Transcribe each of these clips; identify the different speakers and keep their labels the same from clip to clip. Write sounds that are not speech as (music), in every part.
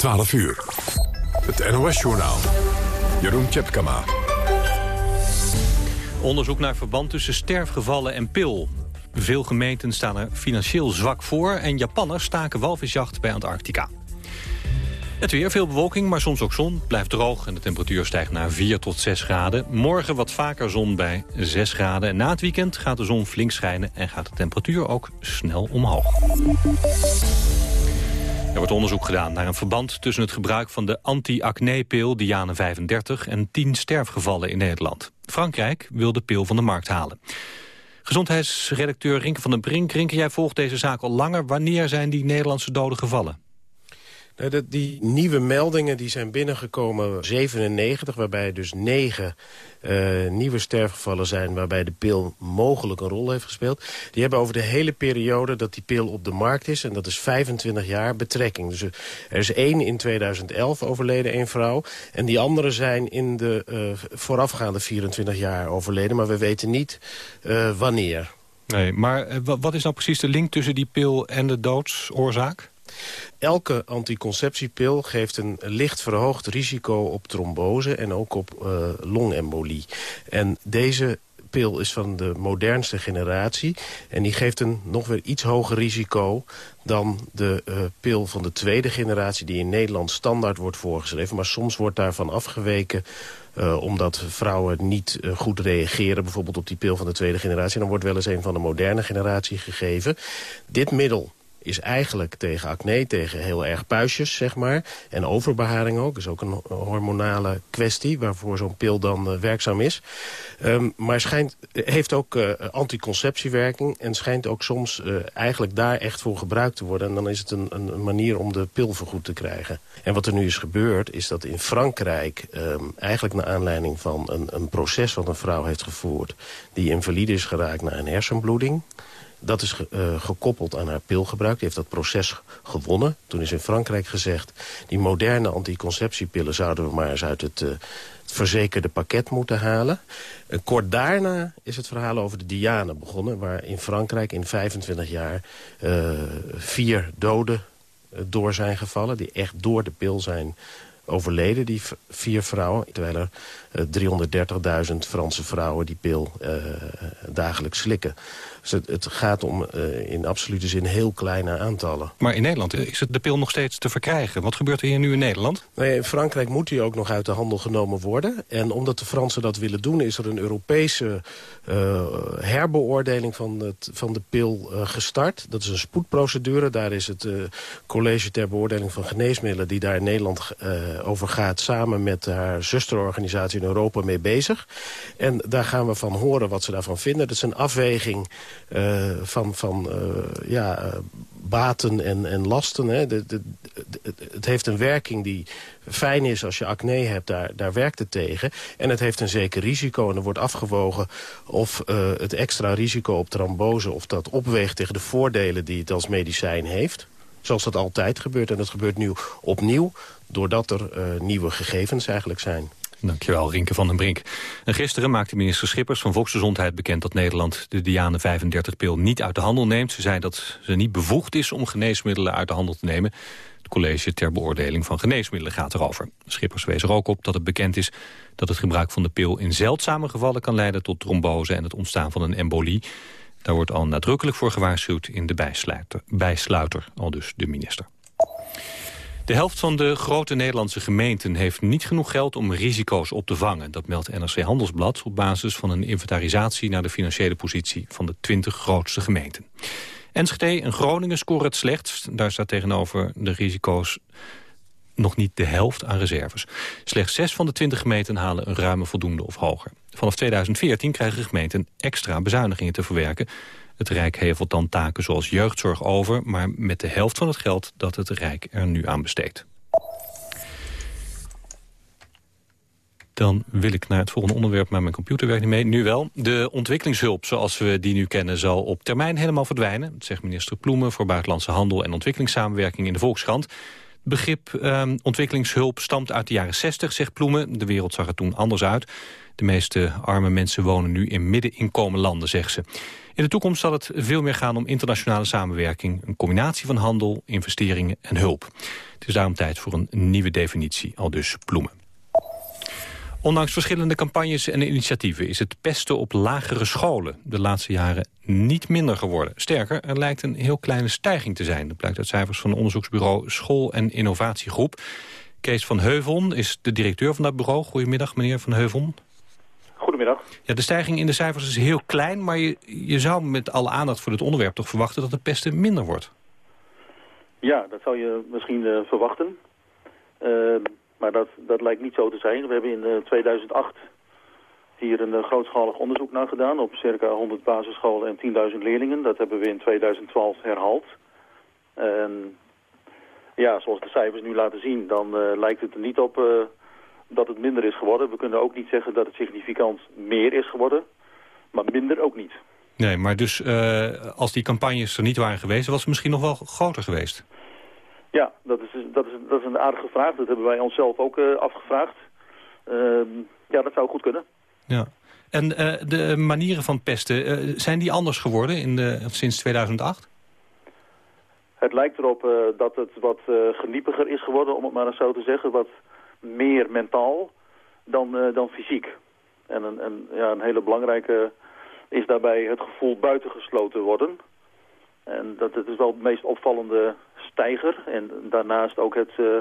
Speaker 1: 12 uur. Het NOS-journaal. Jeroen Tjepkama.
Speaker 2: Onderzoek naar verband tussen sterfgevallen en pil. Veel gemeenten staan er financieel zwak voor... en Japanners staken walvisjacht bij Antarctica. Het weer, veel bewolking, maar soms ook zon. Blijft droog en de temperatuur stijgt naar 4 tot 6 graden. Morgen wat vaker zon bij 6 graden. En na het weekend gaat de zon flink schijnen... en gaat de temperatuur ook snel omhoog. Er wordt onderzoek gedaan naar een verband tussen het gebruik van de anti-acne-pil Diane 35 en 10 sterfgevallen in Nederland. Frankrijk wil de pil van de markt halen. Gezondheidsredacteur Rinke van den Brink. Rinke, jij volgt deze zaak al langer. Wanneer zijn die Nederlandse doden gevallen?
Speaker 3: Nou, die nieuwe meldingen die zijn binnengekomen 97, waarbij dus negen uh, nieuwe sterfgevallen zijn... waarbij de pil mogelijk een rol heeft gespeeld. Die hebben over de hele periode dat die pil op de markt is... en dat is 25 jaar betrekking. Dus er is één in 2011 overleden, één vrouw. En die anderen zijn in de uh, voorafgaande 24 jaar overleden. Maar we weten niet wanneer.
Speaker 2: Nee, maar wat is nou precies de link tussen die pil en de doodsoorzaak?
Speaker 3: Elke anticonceptiepil geeft een licht verhoogd risico op trombose en ook op uh, longembolie. En deze pil is van de modernste generatie. En die geeft een nog weer iets hoger risico dan de uh, pil van de tweede generatie... die in Nederland standaard wordt voorgeschreven. Maar soms wordt daarvan afgeweken uh, omdat vrouwen niet goed reageren... bijvoorbeeld op die pil van de tweede generatie. En dan wordt wel eens een van de moderne generatie gegeven. Dit middel is eigenlijk tegen acne, tegen heel erg puistjes, zeg maar. En overbeharing ook, is ook een hormonale kwestie... waarvoor zo'n pil dan uh, werkzaam is. Um, maar schijnt, heeft ook uh, anticonceptiewerking... en schijnt ook soms uh, eigenlijk daar echt voor gebruikt te worden. En dan is het een, een, manier om de pil vergoed te krijgen. En wat er nu is gebeurd, is dat in Frankrijk... Um, eigenlijk naar aanleiding van een, een proces wat een vrouw heeft gevoerd... die invalide is geraakt na een hersenbloeding... Dat is uh, gekoppeld aan haar pilgebruik. Die heeft dat proces gewonnen. Toen is in Frankrijk gezegd... die moderne anticonceptiepillen zouden we maar eens uit het, het verzekerde pakket moeten halen. Kort daarna is het verhaal over de Diane begonnen... waar in Frankrijk in 25 jaar vier doden door zijn gevallen... die echt door de pil zijn overleden, die vier vrouwen. Terwijl er 330.000 Franse vrouwen die pil dagelijks slikken. Dus het, het gaat om uh, in absolute zin heel kleine aantallen.
Speaker 2: Maar in Nederland is het de pil nog steeds te verkrijgen. Wat gebeurt er hier nu in Nederland?
Speaker 3: Nee, in Frankrijk moet die ook nog uit de handel genomen worden. En omdat de Fransen dat willen doen... is er een Europese uh, herbeoordeling van, het, van de pil uh, gestart. Dat is een spoedprocedure. Daar is het College ter Beoordeling van Geneesmiddelen... die daar in Nederland over gaat... samen met haar zusterorganisatie in Europa mee bezig. En daar gaan we van horen wat ze daarvan vinden. Dat is een afweging uh, van, van uh, ja, uh, baten en, en lasten. Hè. De, het heeft een werking die fijn is als je acne hebt, daar, daar werkt het tegen. En het heeft een zeker risico en er wordt afgewogen of het extra risico op trombose... of dat opweegt tegen de voordelen die het als medicijn heeft. Zoals dat altijd gebeurt. En dat gebeurt nu opnieuw doordat er nieuwe gegevens eigenlijk zijn.
Speaker 2: Dankjewel, Rinke van den Brink. En gisteren maakte minister Schippers van Volksgezondheid bekend... dat Nederland de Diane 35-pil niet uit de handel neemt. Ze zei dat ze niet bevoegd is om geneesmiddelen uit de handel te nemen. Het college ter beoordeling van geneesmiddelen gaat erover. Schippers wees er ook op dat het bekend is dat het gebruik van de pil... in zeldzame gevallen kan leiden tot trombose en het ontstaan van een embolie. Daar wordt al nadrukkelijk voor gewaarschuwd in de bijsluiter, bijsluiter al dus de minister. De helft van de grote Nederlandse gemeenten heeft niet genoeg geld om risico's op te vangen. Dat meldt NRC Handelsblad op basis van een inventarisatie naar de financiële positie van de 20 grootste gemeenten. Enschede en Groningen scoren het slechtst. Daar staat tegenover de risico's nog niet de helft aan reserves. Slechts zes van de 20 gemeenten halen een ruime voldoende of hoger. Vanaf 2014 krijgen gemeenten extra bezuinigingen te verwerken. Het Rijk hevelt dan taken zoals jeugdzorg over... maar met de helft van het geld dat het Rijk er nu aan besteedt. Dan wil ik naar het volgende onderwerp, maar mijn computer werkt niet mee. Nu wel. De ontwikkelingshulp zoals we die nu kennen zal op termijn helemaal verdwijnen. Dat zegt minister Ploemen voor Buitenlandse Handel en Ontwikkelingssamenwerking in de Volkskrant. Het begrip eh, ontwikkelingshulp stamt uit de jaren 60, zegt Ploemen. De wereld zag er toen anders uit. De meeste arme mensen wonen nu in middeninkomenlanden, zegt ze. In de toekomst zal het veel meer gaan om internationale samenwerking. Een combinatie van handel, investeringen en hulp. Het is daarom tijd voor een nieuwe definitie, al dus Ploemen. Ondanks verschillende campagnes en initiatieven is het pesten op lagere scholen de laatste jaren niet minder geworden. Sterker, er lijkt een heel kleine stijging te zijn. Dat blijkt uit cijfers van onderzoeksbureau School- en Innovatiegroep. Kees van Heuvon is de directeur van dat bureau. Goedemiddag, meneer Van Heuvon.
Speaker 4: Goedemiddag.
Speaker 2: Ja, de stijging in de cijfers is heel klein... maar je, je zou met alle aandacht voor dit onderwerp toch verwachten... dat de pesten minder wordt?
Speaker 4: Ja, dat zou je misschien uh, verwachten. Uh, maar dat, dat lijkt niet zo te zijn. We hebben in uh, 2008 hier een grootschalig onderzoek naar gedaan... op circa 100 basisscholen en 10.000 leerlingen. Dat hebben we in 2012 herhaald. En ja, zoals de cijfers nu laten zien... dan lijkt het er niet op dat het minder is geworden. We kunnen ook niet zeggen dat het significant meer is geworden, maar minder ook niet.
Speaker 2: Nee, maar dus uh, als die campagnes er niet waren geweest, was het misschien nog wel groter geweest?
Speaker 4: Ja, dat is, dat is, dat is een aardige vraag. Dat hebben wij onszelf ook uh, afgevraagd. Uh, ja, dat zou goed kunnen.
Speaker 2: Ja. En de manieren van pesten, zijn die anders geworden in de, sinds 2008?
Speaker 4: Het lijkt erop dat het wat geniepiger is geworden, om het maar eens zo te zeggen. Wat meer mentaal dan, uh, dan fysiek. En een, een, ja, een hele belangrijke is daarbij het gevoel buitengesloten worden. En dat het is wel het meest opvallende stijger. En daarnaast ook het uh,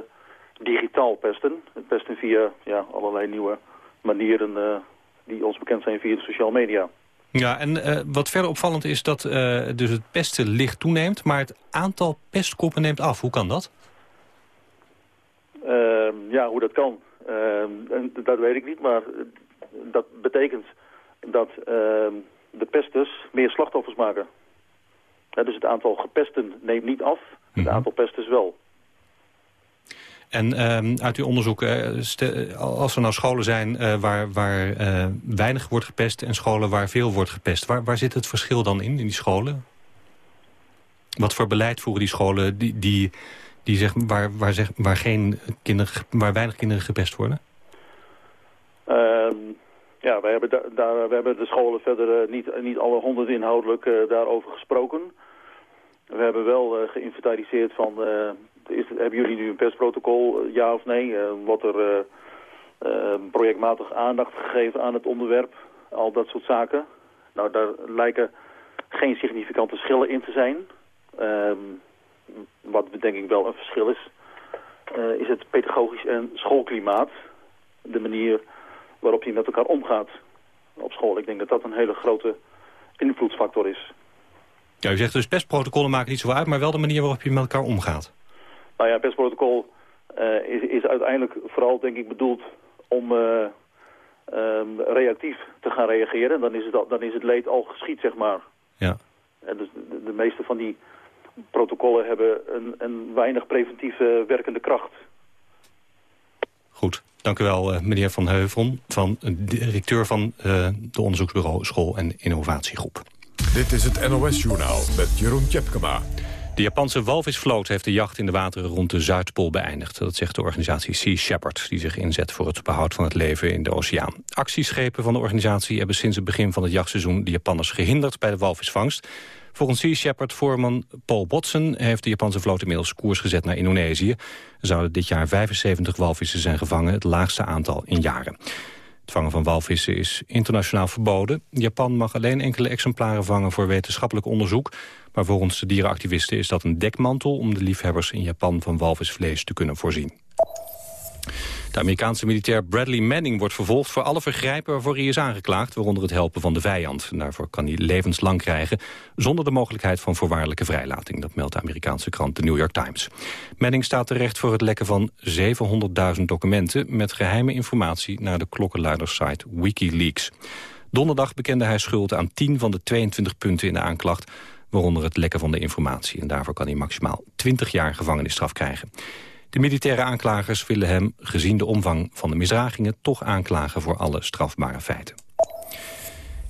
Speaker 4: digitaal pesten. Het pesten via ja, allerlei nieuwe manieren uh, die ons bekend zijn via de sociale media.
Speaker 2: Ja, en wat verder opvallend is dat dus het pesten licht toeneemt... maar het aantal pestkoppen neemt af. Hoe kan dat?
Speaker 4: Uh, ja, hoe dat kan, uh, dat weet ik niet. Maar dat betekent dat ehm, de pesters meer slachtoffers maken. dus het aantal gepesten neemt niet af, het mhm. aantal pesters wel.
Speaker 2: En uit uw onderzoek, als er nou scholen zijn uh, waar, waar uh, weinig wordt gepest... en scholen waar veel wordt gepest, waar, waar zit het verschil dan in, in die scholen? Wat voor beleid voeren die scholen die, die die zeg, waar, waar, zeg, waar, geen kinderen, waar weinig kinderen gepest worden?
Speaker 4: Uh, ja, wij hebben, daar, we hebben de scholen verder uh, niet, niet alle honderd inhoudelijk uh, daarover gesproken. We hebben wel uh, geïnventariseerd van, is, hebben jullie nu een pestprotocol, ja of nee? wordt er projectmatig aandacht gegeven aan het onderwerp? Al dat soort zaken. Nou, daar lijken geen significante schillen in te zijn. Ehm, wat denk ik wel een verschil is, uh, is het pedagogisch en schoolklimaat. De manier waarop je met elkaar omgaat op school. Ik denk dat dat een hele grote invloedsfactor is.
Speaker 2: Ja, u zegt dus pestprotocollen maken niet zo uit, maar wel de manier waarop je met elkaar omgaat.
Speaker 4: Nou ja, pestprotocol uh, is, is uiteindelijk vooral denk ik bedoeld om uh, um, reactief te gaan reageren. Dan is, het, dan is het leed al geschied, zeg maar.
Speaker 2: Ja.
Speaker 4: En dus de, de meeste van die protocollen hebben een, een weinig preventieve werkende kracht.
Speaker 2: Goed, dank u wel eh, meneer Van Heuvon, van, eh, directeur van uh, de onderzoeksbureau School- en Innovatiegroep.
Speaker 1: Dit is het NOS-journaal met Jeroen Tjepkema.
Speaker 2: De Japanse walvisvloot heeft de jacht in de wateren rond de Zuidpool beëindigd. Dat zegt de organisatie Sea Shepherd, die zich inzet voor het behoud van het leven in de oceaan. Actieschepen van de organisatie hebben sinds het begin van het jachtseizoen de Japanners gehinderd bij de walvisvangst. Volgens Sea Shepherd-voorman Paul Botsen heeft de Japanse vloot inmiddels koers gezet naar Indonesië. Er zouden dit jaar 75 walvissen zijn gevangen, het laagste aantal in jaren. Het vangen van walvissen is internationaal verboden. Japan mag alleen enkele exemplaren vangen voor wetenschappelijk onderzoek. Maar volgens de dierenactivisten is dat een dekmantel... om de liefhebbers in Japan van walvisvlees te kunnen voorzien. De Amerikaanse militair Bradley Manning wordt vervolgd voor alle vergrijpen waarvoor hij is aangeklaagd, waaronder het helpen van de vijand. daarvoor kan hij levenslang krijgen, zonder de mogelijkheid van voorwaardelijke vrijlating. Dat meldt de Amerikaanse krant The New York Times. Manning staat terecht voor het lekken van 700.000 documenten met geheime informatie naar de klokkenluidersite Wikileaks. Donderdag bekende hij schuld aan 10 van de 22 punten in de aanklacht, waaronder het lekken van de informatie. En daarvoor kan hij maximaal 20 jaar gevangenisstraf krijgen. De militaire aanklagers willen hem, gezien de omvang van de misdragingen... toch aanklagen voor alle strafbare feiten.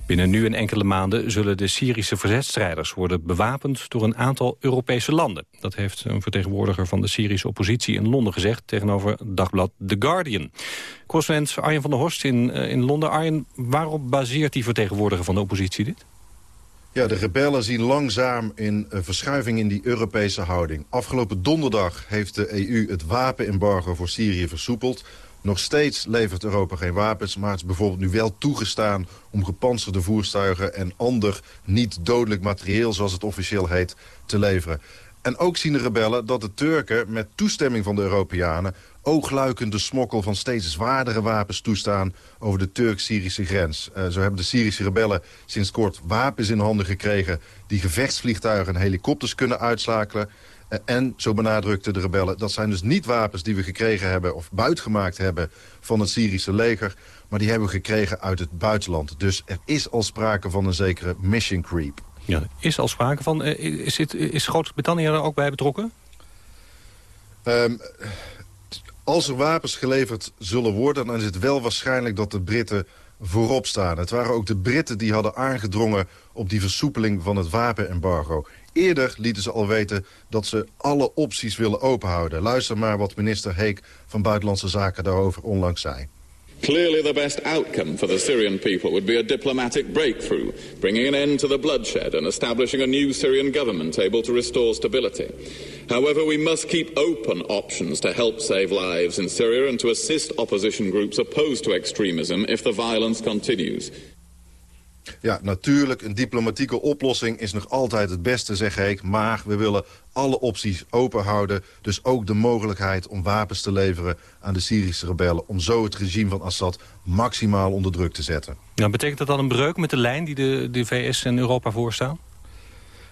Speaker 2: Binnen nu en enkele maanden zullen de Syrische verzetstrijders worden bewapend door een aantal Europese landen. Dat heeft een vertegenwoordiger van de Syrische oppositie in Londen gezegd tegenover dagblad The Guardian. Correspondent Arjen van der Horst in, eh, in Londen. Arjen, waarop baseert die vertegenwoordiger van de oppositie dit?
Speaker 5: Ja, de rebellen zien langzaam een verschuiving in die Europese houding. Afgelopen donderdag heeft de EU het wapenembargo voor Syrië versoepeld. Nog steeds levert Europa geen wapens, maar het is bijvoorbeeld nu wel toegestaan... om gepantserde voertuigen en ander niet dodelijk materieel, zoals het officieel heet, te leveren. En ook zien de rebellen dat de Turken met toestemming van de Europeanen... oogluikende smokkel van steeds zwaardere wapens toestaan over de Turk-Syrische grens. Uh, zo hebben de Syrische rebellen sinds kort wapens in handen gekregen... die gevechtsvliegtuigen en helikopters kunnen uitschakelen. Uh, en, zo benadrukten de rebellen, dat zijn dus niet wapens die we gekregen hebben... of buitgemaakt hebben van het Syrische leger... maar die hebben we gekregen uit het buitenland. Dus er is al sprake van een zekere mission creep.
Speaker 2: Is al sprake van. Eh, is, dit, is Groot-Brittannië er ook bij betrokken?
Speaker 5: Um, als er wapens geleverd zullen worden... dan is het wel waarschijnlijk dat de Britten voorop staan. Het waren ook de Britten die hadden aangedrongen op die versoepeling van het wapenembargo. Eerder lieten ze al weten dat ze alle opties willen openhouden. Luister maar wat minister Heek van Buitenlandse Zaken daarover onlangs zei.
Speaker 6: Clearly the best outcome for the Syrian people would be a diplomatic breakthrough, bringing an end to the bloodshed and establishing a new Syrian government able to restore stability. However, we must keep open options to help save lives in Syria and to assist opposition groups opposed to extremism if the violence continues.
Speaker 5: Ja, natuurlijk, een diplomatieke oplossing is nog altijd het beste, zeg ik. Maar we willen alle opties open houden. Dus ook de mogelijkheid om wapens te leveren aan de Syrische rebellen... om zo het regime van Assad maximaal onder druk te zetten.
Speaker 2: Nou, betekent dat dan een breuk met de lijn die de, de VS en Europa voorstaan?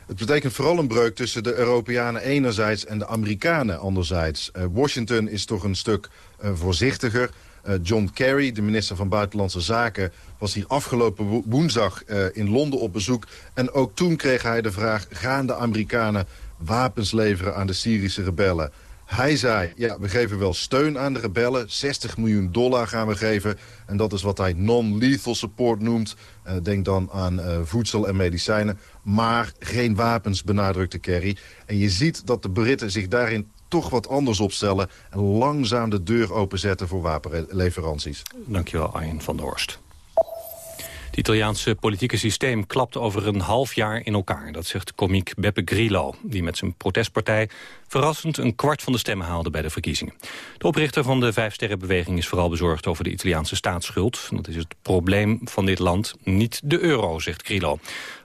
Speaker 5: Het betekent vooral een breuk tussen de Europeanen enerzijds en de Amerikanen anderzijds. Uh, Washington is toch een stuk uh, voorzichtiger. Uh, John Kerry, de minister van Buitenlandse Zaken... was hier afgelopen woensdag in Londen op bezoek. En ook toen kreeg hij de vraag... gaan de Amerikanen wapens leveren aan de Syrische rebellen. Hij zei, ja, we geven wel steun aan de rebellen. 60 miljoen dollar gaan we geven. En dat is wat hij non-lethal support noemt. Uh, denk dan aan uh, voedsel en medicijnen. Maar geen wapens, benadrukte Kerry. En je ziet dat de Britten zich daarin toch wat anders opstellen... en langzaam de deur openzetten voor wapenleveranties.
Speaker 2: Dankjewel, Arjen van der Horst. Het Italiaanse politieke systeem klapt over een half jaar in elkaar. Dat zegt komiek Beppe Grillo, die met zijn protestpartij... verrassend een kwart van de stemmen haalde bij de verkiezingen. De oprichter van de Vijfsterrenbeweging is vooral bezorgd over de Italiaanse staatsschuld. Dat is het probleem van dit land, niet de euro, zegt Grillo.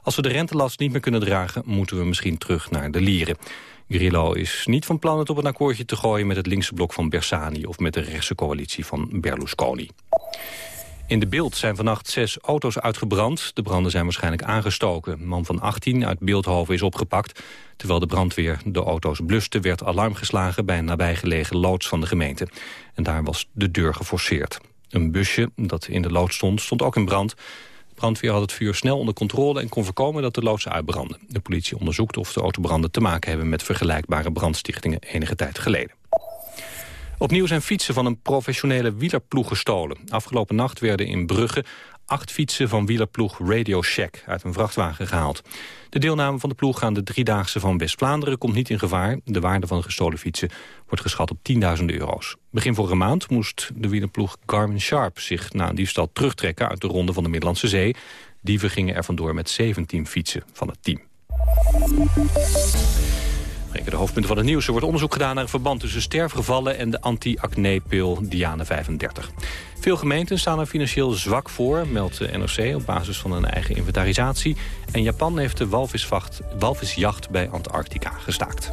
Speaker 2: Als we de rentelast niet meer kunnen dragen, moeten we misschien terug naar de lieren. Grillo is niet van plan het op een akkoordje te gooien met het linkse blok van Bersani... of met de rechtse coalitie van Berlusconi. In de beeld zijn vannacht zes auto's uitgebrand. De branden zijn waarschijnlijk aangestoken. Een man van 18 uit Beeldhoven is opgepakt. Terwijl de brandweer de auto's bluste, werd alarm geslagen... bij een nabijgelegen loods van de gemeente. En daar was de deur geforceerd. Een busje dat in de loods stond, stond ook in brand. De brandweer had het vuur snel onder controle... en kon voorkomen dat de loods uitbrandde. De politie onderzoekt of de autobranden te maken hebben... met vergelijkbare brandstichtingen enige tijd geleden. Opnieuw zijn fietsen van een professionele wielerploeg gestolen. Afgelopen nacht werden in Brugge acht fietsen van wielerploeg Radio Shack uit een vrachtwagen gehaald. De deelname van de ploeg aan de driedaagse van West-Vlaanderen komt niet in gevaar. De waarde van de gestolen fietsen wordt geschat op 10.000 euro's. Begin vorige maand moest de wielerploeg Garmin Sharp zich na een diefstal terugtrekken uit de ronde van de Middellandse Zee. Dieven gingen er vandoor met 17 fietsen van het team de hoofdpunten van het nieuws. Er wordt onderzoek gedaan naar een verband tussen sterfgevallen... en de anti-acne-pil Diane 35. Veel gemeenten staan er financieel zwak voor, meldt de NRC... op basis van een eigen inventarisatie. En Japan heeft de walvisjacht bij Antarctica gestaakt.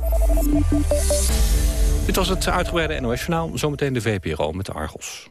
Speaker 2: Dit was het uitgebreide NOS-journaal. Zometeen de VPRO met de Argos.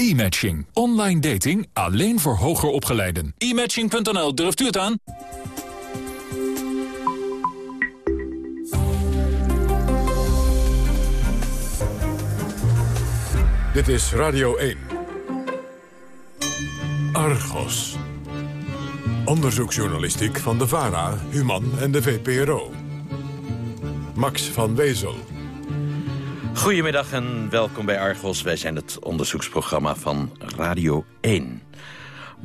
Speaker 7: E-matching. Online dating alleen voor hoger opgeleiden. E-matching.nl, durft u het aan?
Speaker 1: Dit is Radio 1.
Speaker 8: Argos. Onderzoeksjournalistiek van de VARA, Human en de VPRO. Max van Wezel.
Speaker 9: Goedemiddag en welkom bij Argos. Wij zijn het onderzoeksprogramma van Radio 1.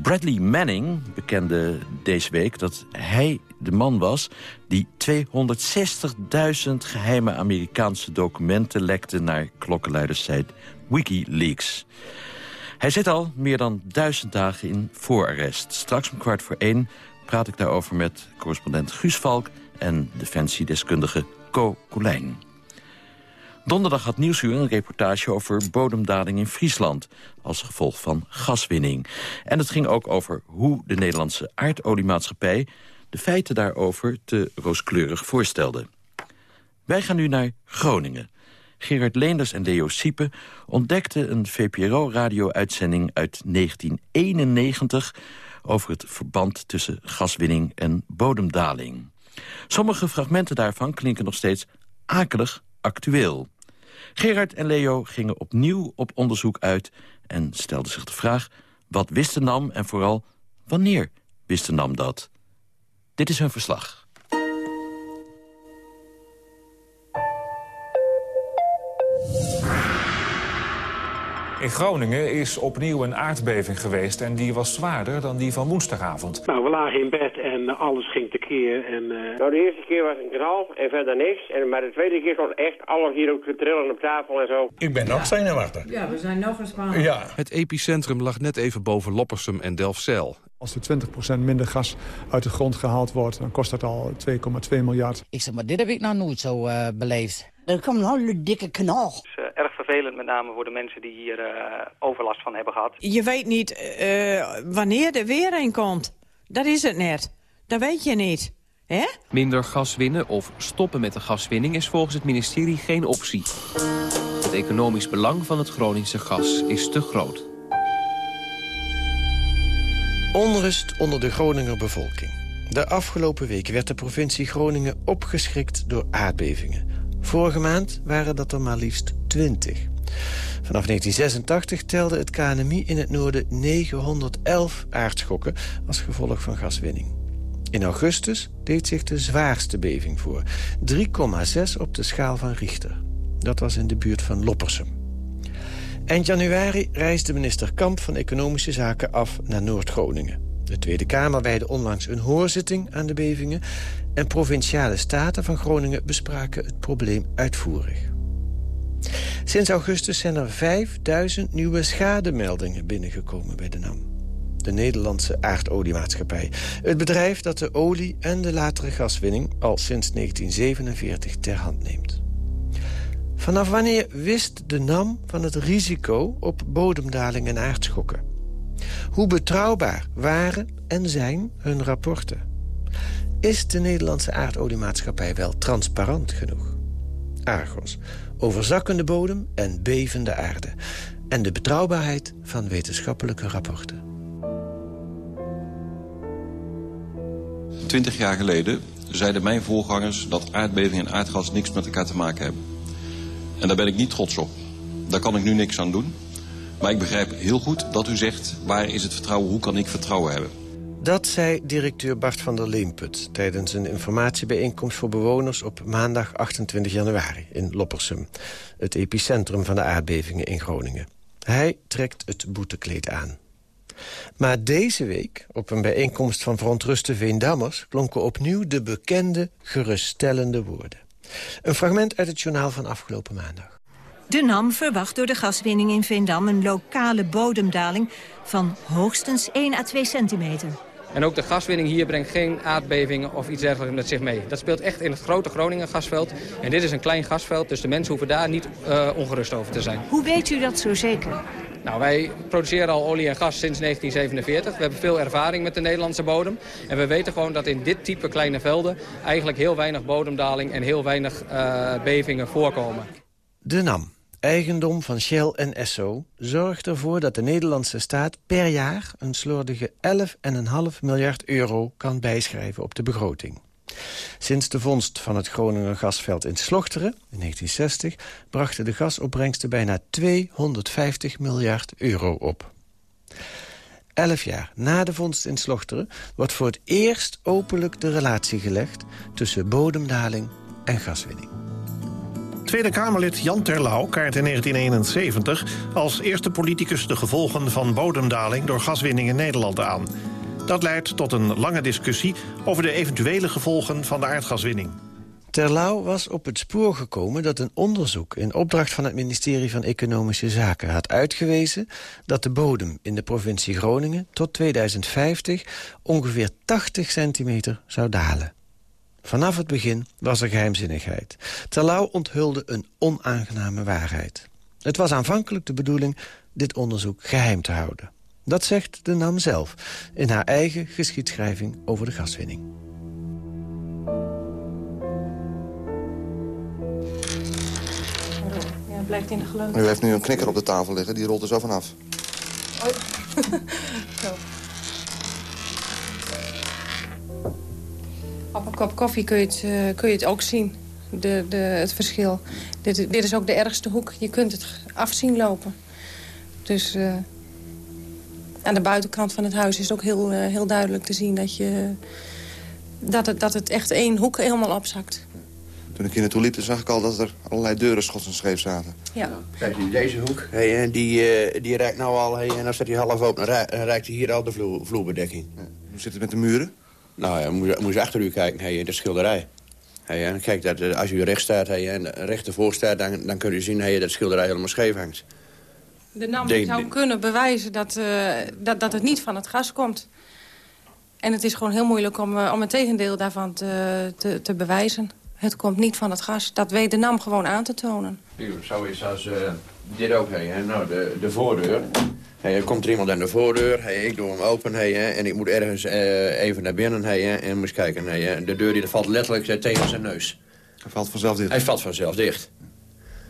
Speaker 9: Bradley Manning bekende deze week dat hij de man was... die 260.000 geheime Amerikaanse documenten lekte... naar klokkenluiderssite Wikileaks. Hij zit al meer dan duizend dagen in voorarrest. Straks om kwart voor één praat ik daarover met correspondent Guus Valk... en defensiedeskundige Co Colijn. Donderdag had Nieuwsuur een reportage over bodemdaling in Friesland... als gevolg van gaswinning. En het ging ook over hoe de Nederlandse aardoliemaatschappij... de feiten daarover te rooskleurig voorstelde. Wij gaan nu naar Groningen. Gerard Leenders en Leo Siepe ontdekten een VPRO-radio-uitzending uit 1991... over het verband tussen gaswinning en bodemdaling. Sommige fragmenten daarvan klinken nog steeds akelig actueel. Gerard en Leo gingen opnieuw op onderzoek uit... en stelden zich de vraag wat wist de NAM en vooral wanneer wist de NAM dat? Dit is hun verslag.
Speaker 10: In Groningen is opnieuw een aardbeving geweest en die was zwaarder dan die van woensdagavond.
Speaker 11: Nou, we lagen in bed en alles ging tekeer. En, uh...
Speaker 12: Nou, de eerste keer was een knal en verder niks. En, maar de tweede keer was echt alles hier ook trillen op tafel en zo.
Speaker 13: Ik ben nog zenuwachtig.
Speaker 14: Ja, we zijn nog gespannen.
Speaker 13: Ja.
Speaker 15: Het epicentrum lag net even boven Loppersum en Delfzijl.
Speaker 16: Als er 20% minder gas uit de grond gehaald wordt, dan kost dat al 2,2 miljard.
Speaker 17: Ik zeg maar, dit heb ik nog nooit zo uh, beleefd. Er komt een hele dikke knal.
Speaker 18: Het is uh, erg vervelend, met name voor de mensen die hier uh, overlast van hebben gehad.
Speaker 14: Je weet niet wanneer er weer een komt. Dat is het net. Dat weet je niet. Hè?
Speaker 19: Minder gas winnen of stoppen met de gaswinning is volgens het ministerie geen optie. Het economisch belang van het Groningse gas is te groot.
Speaker 20: Onrust onder de Groninger bevolking. De afgelopen week werd de provincie Groningen opgeschrikt door aardbevingen. Vorige maand waren dat er maar liefst 20. Vanaf 1986 telde het KNMI in het noorden 911 aardschokken als gevolg van gaswinning. In augustus deed zich de zwaarste beving voor. 3,6 op de schaal van Richter. Dat was in de buurt van Loppersum. Eind januari reisde minister Kamp van Economische Zaken af naar Noord-Groningen. De Tweede Kamer wijde onlangs een hoorzitting aan de bevingen... en provinciale staten van Groningen bespraken het probleem uitvoerig. Sinds augustus zijn er 5000 nieuwe schademeldingen binnengekomen bij de NAM. De Nederlandse aardoliemaatschappij. Het bedrijf dat de olie en de latere gaswinning al sinds 1947 ter hand neemt. Vanaf wanneer wist de NAM van het risico op bodemdaling en aardschokken? Hoe betrouwbaar waren en zijn hun rapporten? Is de Nederlandse aardoliemaatschappij wel transparant genoeg? Argos, over zakkende bodem en bevende aarde... en de betrouwbaarheid van wetenschappelijke rapporten.
Speaker 21: Twintig jaar geleden zeiden mijn voorgangers dat aardbeving en aardgas niks met elkaar te maken hebben. En daar ben ik niet trots op. Daar kan ik nu niks aan doen. Maar ik begrijp heel goed dat u zegt, waar is het vertrouwen, hoe kan ik vertrouwen hebben?
Speaker 20: Dat zei directeur Bart van der Leemput... tijdens een informatiebijeenkomst voor bewoners op maandag 28 januari in Loppersum. Het epicentrum van de aardbevingen in Groningen. Hij trekt het boetekleed aan. Maar deze week, op een bijeenkomst van verontruste Veendammers... klonken opnieuw de bekende, geruststellende woorden. Een fragment uit het journaal van afgelopen maandag.
Speaker 22: De NAM verwacht door de gaswinning in Veendam een lokale bodemdaling van hoogstens 1 à 2 centimeter.
Speaker 23: En ook de gaswinning hier brengt geen aardbevingen of iets dergelijks met zich mee. Dat speelt echt in het grote Groningen gasveld. En dit is een klein gasveld, dus de mensen hoeven daar niet uh, ongerust over te zijn.
Speaker 22: Hoe weet u dat zo zeker?
Speaker 23: Nou, wij produceren al olie en gas sinds 1947. We hebben veel ervaring met de Nederlandse bodem. En we weten gewoon dat in dit type kleine velden... eigenlijk heel weinig bodemdaling en heel weinig uh, bevingen voorkomen.
Speaker 20: De NAM, eigendom van Shell en Esso... zorgt ervoor dat de Nederlandse staat per jaar... een slordige 11,5 miljard euro kan bijschrijven op de begroting. Sinds de vondst van het Groninger gasveld in Slochteren in 1960... brachten de gasopbrengsten bijna 250 miljard euro op. elf jaar na de vondst in Slochteren... wordt voor het eerst openlijk de relatie gelegd... tussen bodemdaling en gaswinning.
Speaker 17: Tweede Kamerlid Jan Terlouw kaart in 1971 als eerste politicus de gevolgen van bodemdaling door gaswinning in Nederland aan. Dat leidt tot een lange discussie over de eventuele gevolgen van de aardgaswinning.
Speaker 20: Terlouw was op het spoor gekomen dat een onderzoek... in opdracht van het ministerie van Economische Zaken had uitgewezen... dat de bodem in de provincie Groningen tot 2050 ongeveer 80 centimeter zou dalen. Vanaf het begin was er geheimzinnigheid. Terlouw onthulde een onaangename waarheid. Het was aanvankelijk de bedoeling dit onderzoek geheim te houden. Dat zegt de NAM zelf in haar eigen geschiedschrijving over de gaswinning.
Speaker 24: Ja, het blijkt in de geloof.
Speaker 25: U heeft nu een knikker op de tafel liggen, die rolt er zo vanaf.
Speaker 24: Oh. (laughs) kop koffie kun je het, uh, kun je het ook zien, de, de, het verschil. Dit, dit is ook de ergste hoek. Je kunt het afzien lopen. Dus uh, aan de buitenkant van het huis is het ook heel, uh, heel duidelijk te zien... Dat, je, dat, het, dat het echt één hoek helemaal opzakt.
Speaker 25: Toen ik hier naartoe liep, zag ik al dat er allerlei deuren schots en scheef zaten.
Speaker 24: Ja.
Speaker 22: Kijk, in deze hoek, hey, die, uh, die rijdt nou al, hey, en dan staat hij half open. Dan rijdt hij hier al de vloer, vloerbedekking. Ja.
Speaker 25: Hoe zit het met de muren?
Speaker 22: Nou ja, moet je, moet je achter u kijken, hey, de schilderij. Hey, en kijk, dat, als u recht staat hey, en recht ervoor staat... dan, dan kun je zien hey, dat de schilderij helemaal scheef hangt.
Speaker 24: De NAM de, zou kunnen bewijzen dat, uh, dat, dat het niet van het gas komt. En het is gewoon heel moeilijk om, uh, om een tegendeel daarvan te, te, te, bewijzen. Het komt niet van het gas. Dat weet de NAM gewoon aan te tonen.
Speaker 22: Zo is als uh, dit ook. Hey, nou, de, de voordeur. Hey, er komt er iemand aan de voordeur, hey, ik doe hem open hey, en ik moet ergens uh, even naar binnen hey, en moet kijken. Hey, de deur die valt letterlijk tegen zijn neus.
Speaker 25: Hij valt vanzelf dicht?
Speaker 22: Hij valt vanzelf dicht.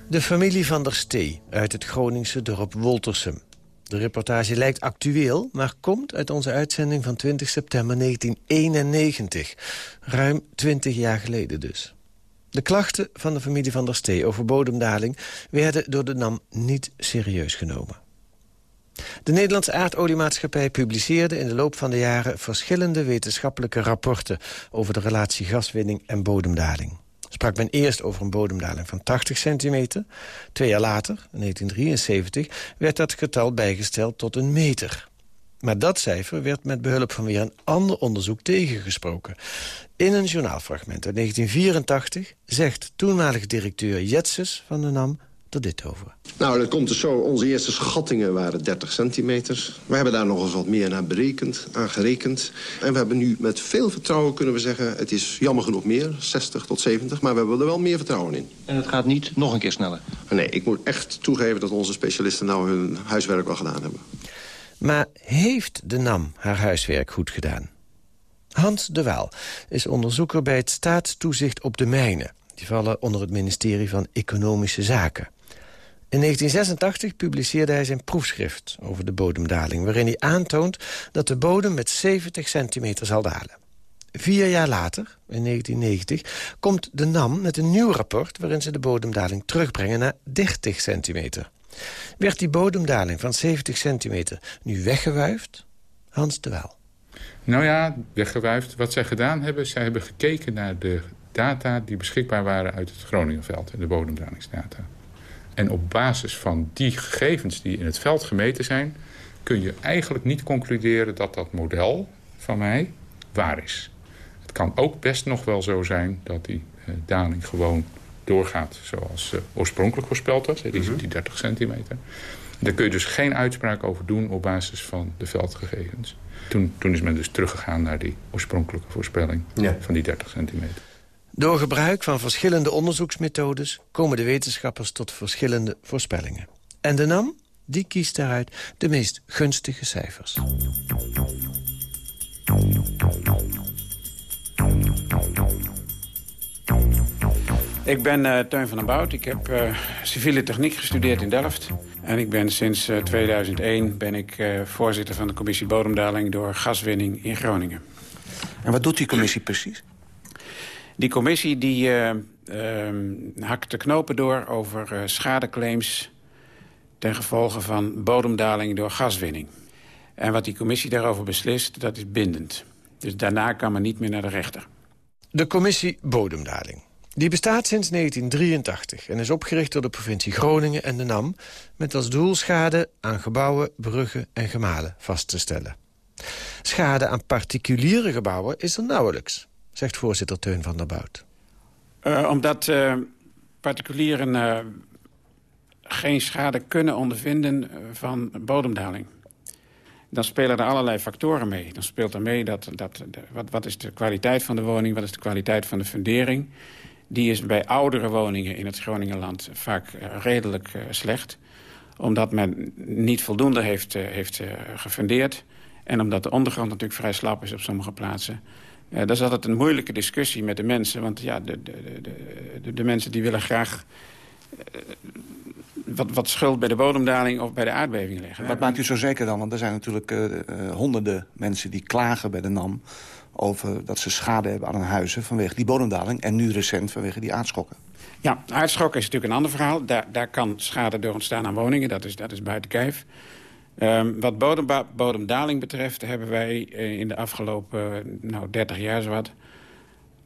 Speaker 20: De familie van der Stee uit het Groningse dorp Woltersum. De reportage lijkt actueel, maar komt uit onze uitzending van 20 september 1991. Ruim 20 jaar geleden dus. De klachten van de familie van der Stee over bodemdaling... werden door de NAM niet serieus genomen. De Nederlandse aardoliemaatschappij publiceerde in de loop van de jaren... verschillende wetenschappelijke rapporten over de relatie gaswinning en bodemdaling. Sprak men eerst over een bodemdaling van 80 centimeter. Twee jaar later, in 1973, werd dat getal bijgesteld tot een meter. Maar dat cijfer werd met behulp van weer een ander onderzoek tegengesproken. In een journaalfragment uit 1984 zegt toenmalig directeur Jetses van de NAM er dit over.
Speaker 26: Nou, dat komt dus zo. Onze eerste schattingen waren 30 centimeter. We hebben daar nog eens wat meer naar berekend, aan gerekend. En we hebben nu met veel vertrouwen kunnen we zeggen... het is jammer genoeg meer, 60 tot 70, maar we hebben er wel meer vertrouwen in.
Speaker 27: En het gaat niet nog een keer sneller?
Speaker 26: Nee, ik moet echt toegeven dat onze specialisten nou hun huiswerk wel gedaan hebben.
Speaker 20: Maar heeft de NAM haar huiswerk goed gedaan? Hans de Waal is onderzoeker bij het staatstoezicht op de mijnen. Die vallen onder het ministerie van Economische Zaken. In 1986 publiceerde hij zijn proefschrift over de bodemdaling... waarin hij aantoont dat de bodem met 70 centimeter zal dalen. Vier jaar later, in 1990, komt de NAM met een nieuw rapport... waarin ze de bodemdaling terugbrengen naar 30 centimeter. Werd die bodemdaling van 70 centimeter nu weggewuifd? Hans de Waal.
Speaker 28: Nou ja, weggewuifd. Wat zij gedaan hebben, zij hebben gekeken naar de data... die beschikbaar waren uit het Groningenveld, de bodemdalingsdata. En op basis van die gegevens die in het veld gemeten zijn... kun je eigenlijk niet concluderen dat dat model van mij waar is. Het kan ook best nog wel zo zijn dat die uh, daling gewoon doorgaat zoals uh, oorspronkelijk voorspeld was. Die, mm die 30 centimeter. Daar kun je dus geen uitspraak over doen op basis van de veldgegevens. Toen, toen is men dus teruggegaan naar die oorspronkelijke voorspelling ja. van die 30 centimeter.
Speaker 20: Door gebruik van verschillende onderzoeksmethodes... komen de wetenschappers tot verschillende voorspellingen. En de NAM die kiest daaruit de meest gunstige cijfers.
Speaker 29: Ik ben uh, Teun van den Bout. Ik heb uh, civiele techniek gestudeerd in Delft. En ik ben sinds uh, 2001 ben ik, voorzitter van de commissie Bodemdaling... door gaswinning in Groningen.
Speaker 25: En wat doet die commissie precies?
Speaker 29: Die commissie die, uh, hakt de knopen door over uh, schadeclaims... ten gevolge van bodemdaling door gaswinning. En wat die commissie daarover beslist, dat is bindend. Dus daarna kan men niet meer naar de rechter.
Speaker 20: De commissie Bodemdaling. Die bestaat sinds 1983 en is opgericht door de provincie Groningen en de NAM... met als doel schade aan gebouwen, bruggen en gemalen vast te stellen. Schade aan particuliere gebouwen is er nauwelijks, zegt voorzitter Teun van der Bout.
Speaker 29: Uh, omdat uh, particulieren uh, geen schade kunnen ondervinden van bodemdaling. Dan spelen er allerlei factoren mee. Dan speelt er mee dat, dat, wat, wat is de kwaliteit van de woning, wat is de kwaliteit van de fundering. Die is bij oudere woningen in het Groningenland vaak redelijk slecht. Omdat men niet voldoende heeft, heeft gefundeerd. En omdat de ondergrond natuurlijk vrij slap is op sommige plaatsen. Uh, dat is altijd een moeilijke discussie met de mensen. Want ja, de, de, de, de, mensen die willen graag uh, wat, wat schuld bij de bodemdaling of bij de aardbeving leggen.
Speaker 25: Wat maakt u zo zeker dan? Want er zijn natuurlijk uh, honderden mensen die klagen bij de NAM... over dat ze schade hebben aan hun huizen vanwege die bodemdaling... en nu recent vanwege die aardschokken.
Speaker 29: Ja, aardschokken is natuurlijk een ander verhaal. Daar, daar kan schade door ontstaan aan woningen. Dat is, dat is buiten kijf. Um, wat bodem, bodemdaling betreft hebben wij in de afgelopen nou, 30 jaar zowat...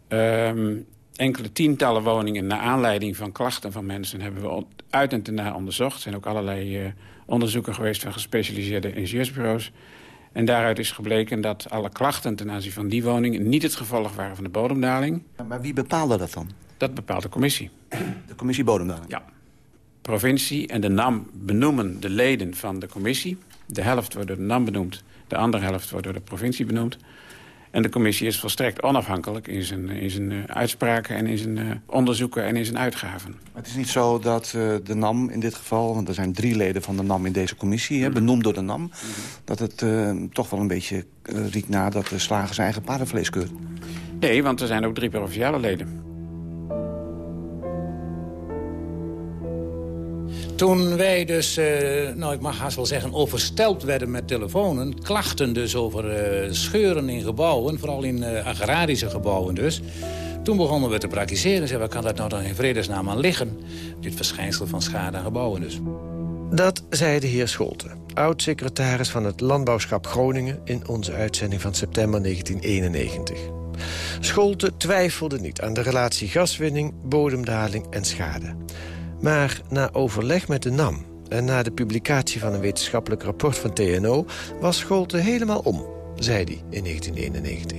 Speaker 29: Um, enkele tientallen woningen naar aanleiding van klachten van mensen... hebben we uit en ten na onderzocht. Er zijn ook allerlei uh, onderzoeken geweest van gespecialiseerde ingenieursbureaus. En daaruit is gebleken dat alle klachten ten aanzien van die woningen... niet het gevolg waren van de bodemdaling.
Speaker 25: Maar wie bepaalde dat dan?
Speaker 29: Dat bepaalt de commissie.
Speaker 25: De commissie bodemdaling?
Speaker 29: Ja provincie en de NAM benoemen de leden van de commissie. De helft wordt door de NAM benoemd, de andere helft wordt door de provincie benoemd. En de commissie is volstrekt onafhankelijk in zijn, in zijn uh, uitspraken... en in zijn uh, onderzoeken en in zijn uitgaven.
Speaker 25: Maar het is niet zo dat uh, de NAM in dit geval... want er zijn drie leden van de NAM in deze commissie, hè, benoemd door de NAM... Mm -hmm. dat het toch wel een beetje riekt na dat de slager zijn eigen paardenvlees keurt.
Speaker 29: Nee, want er zijn ook drie provinciale leden.
Speaker 30: Toen wij dus, uh, nou ik mag haast wel zeggen, oversteld werden met telefoons... klachten dus over uh, scheuren in gebouwen, vooral in uh, agrarische gebouwen dus... Toen begonnen we te praktiseren. Zeiden, waar kan dat nou dan in vredesnaam aan liggen? Dit verschijnsel van schade aan gebouwen dus.
Speaker 20: Dat zei de heer Scholten, oud-secretaris van het Landbouwschap Groningen... in onze uitzending van september 1991. Scholten twijfelde niet aan de relatie gaswinning, bodemdaling en schade. Maar na overleg met de NAM en na de publicatie van een wetenschappelijk rapport van TNO... was Scholte helemaal om, zei hij in 1991.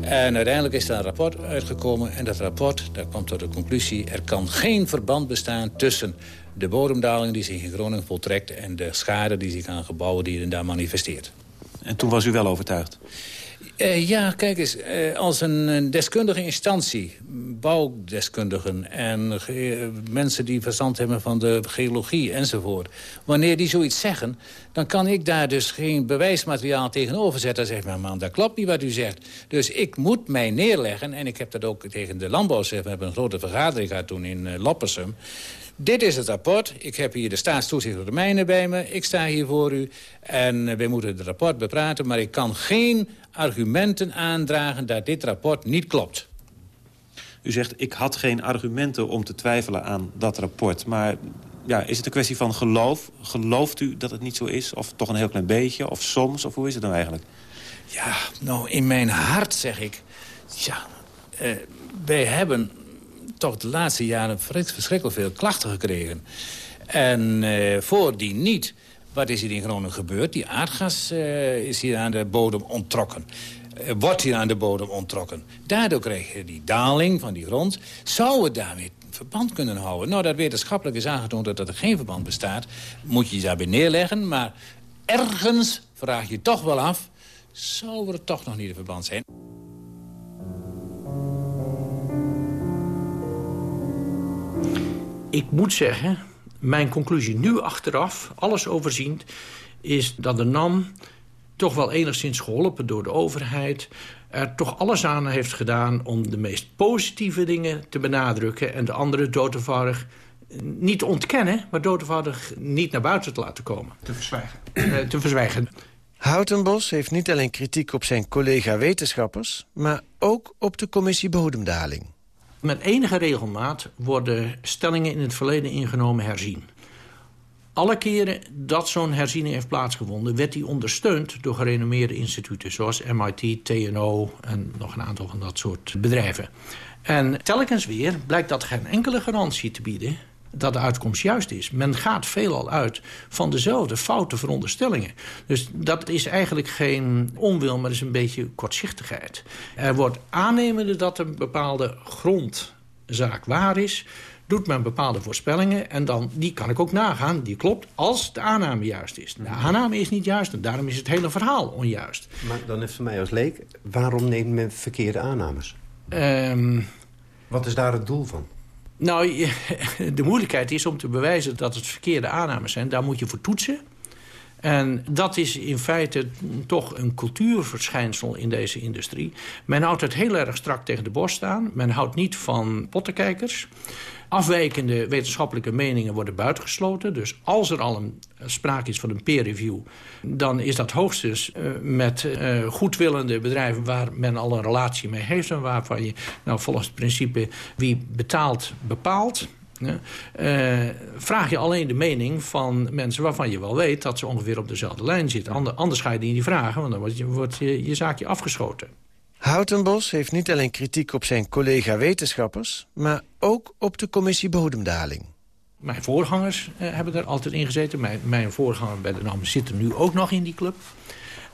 Speaker 30: En uiteindelijk is er een rapport uitgekomen. En dat rapport daar kwam tot de conclusie... er kan geen verband bestaan tussen de bodemdaling die zich in Groningen voltrekt... en de schade die zich aan gebouwen die daar manifesteert.
Speaker 25: En toen was u wel overtuigd?
Speaker 30: Uh, ja, kijk eens, uh, als een, deskundige instantie, bouwdeskundigen... en uh, mensen die verstand hebben van de geologie enzovoort... wanneer die zoiets zeggen, dan kan ik daar dus geen bewijsmateriaal tegenover zetten. Zeg maar, man, dat klopt niet wat u zegt. Dus ik moet mij neerleggen, en ik heb dat ook tegen de landbouw gezegd... we hebben een grote vergadering gehad toen in Loppersum... Dit is het rapport. Ik heb hier de staatstoezicht de mijnen bij me. Ik sta hier voor u. En wij moeten het rapport bepraten. Maar ik kan geen argumenten aandragen dat dit rapport niet klopt.
Speaker 31: U zegt, ik had geen argumenten om te twijfelen aan dat rapport. Maar ja, is het een kwestie van geloof? Gelooft u dat het niet zo is? Of toch een heel klein beetje? Of soms? Of hoe is het nou eigenlijk?
Speaker 30: Ja, nou, in mijn hart zeg ik... Ja, uh, wij hebben toch de laatste jaren verschrikkelijk veel klachten gekregen. En uh, voor die niet, wat is hier in Groningen gebeurd? Die aardgas uh, is hier aan de bodem onttrokken. Uh, wordt hier aan de bodem onttrokken. Daardoor krijg je die daling van die grond. Zou het daarmee verband kunnen houden? Nou, dat wetenschappelijk is aangetoond dat er geen verband bestaat. Moet je je daarbij neerleggen, maar ergens vraag je toch wel af... zou er toch nog niet een verband zijn?
Speaker 32: Ik moet zeggen, mijn conclusie nu achteraf, alles overziend... is dat de NAM toch wel enigszins geholpen door de overheid... er toch alles aan heeft gedaan om de meest positieve dingen te benadrukken... en de andere doodevoudig niet te ontkennen... maar doodevoudig niet naar buiten te laten komen.
Speaker 31: Te verzwijgen.
Speaker 32: Uh, te verzwijgen.
Speaker 20: Houtenbos heeft niet alleen kritiek op zijn collega-wetenschappers... maar ook op de commissie Bodemdaling.
Speaker 32: Met enige regelmaat worden stellingen in het verleden ingenomen herzien. Alle keren dat zo'n herziening heeft plaatsgevonden... werd die ondersteund door gerenommeerde instituten... zoals MIT, TNO en nog een aantal van dat soort bedrijven. En telkens weer blijkt dat geen enkele garantie te bieden dat de uitkomst juist is. Men gaat veelal uit van dezelfde foute veronderstellingen. Dus dat is eigenlijk geen onwil, maar is een beetje kortzichtigheid. Er wordt aannemende dat een bepaalde grondzaak waar is doet men bepaalde voorspellingen en dan, die kan ik ook nagaan. Die klopt als de aanname juist is. De aanname is niet juist en daarom is het hele verhaal onjuist.
Speaker 25: Maar dan is voor mij als leek, waarom neemt men verkeerde aannames?
Speaker 32: Um,
Speaker 25: Wat is daar het doel van?
Speaker 32: Nou, (laughs) de moeilijkheid is om te bewijzen dat het verkeerde aannames zijn. Daar moet je voor toetsen. En dat is in feite toch een cultuurverschijnsel in deze industrie. Men houdt het heel erg strak tegen de borst staan. Men houdt niet van pottenkijkers. Afwijkende wetenschappelijke meningen worden buitengesloten. Dus als er al een sprake is van een peer review... dan is dat hoogstens uh, met uh, goedwillende bedrijven... waar men al een relatie mee heeft... en waarvan je nou, volgens het principe wie betaalt, bepaalt... Vraag je alleen de mening van mensen waarvan je wel weet... dat ze ongeveer op dezelfde lijn zitten. Ander, anders ga je die niet vragen, want dan wordt je, wordt je, je zaakje afgeschoten.
Speaker 20: Houtenbos heeft niet alleen kritiek op zijn collega-wetenschappers... maar ook op de commissie bodemdaling.
Speaker 32: Mijn voorgangers uh, hebben er altijd in gezeten. Mijn, mijn voorganger bij de NAM zit er nu ook nog in die club.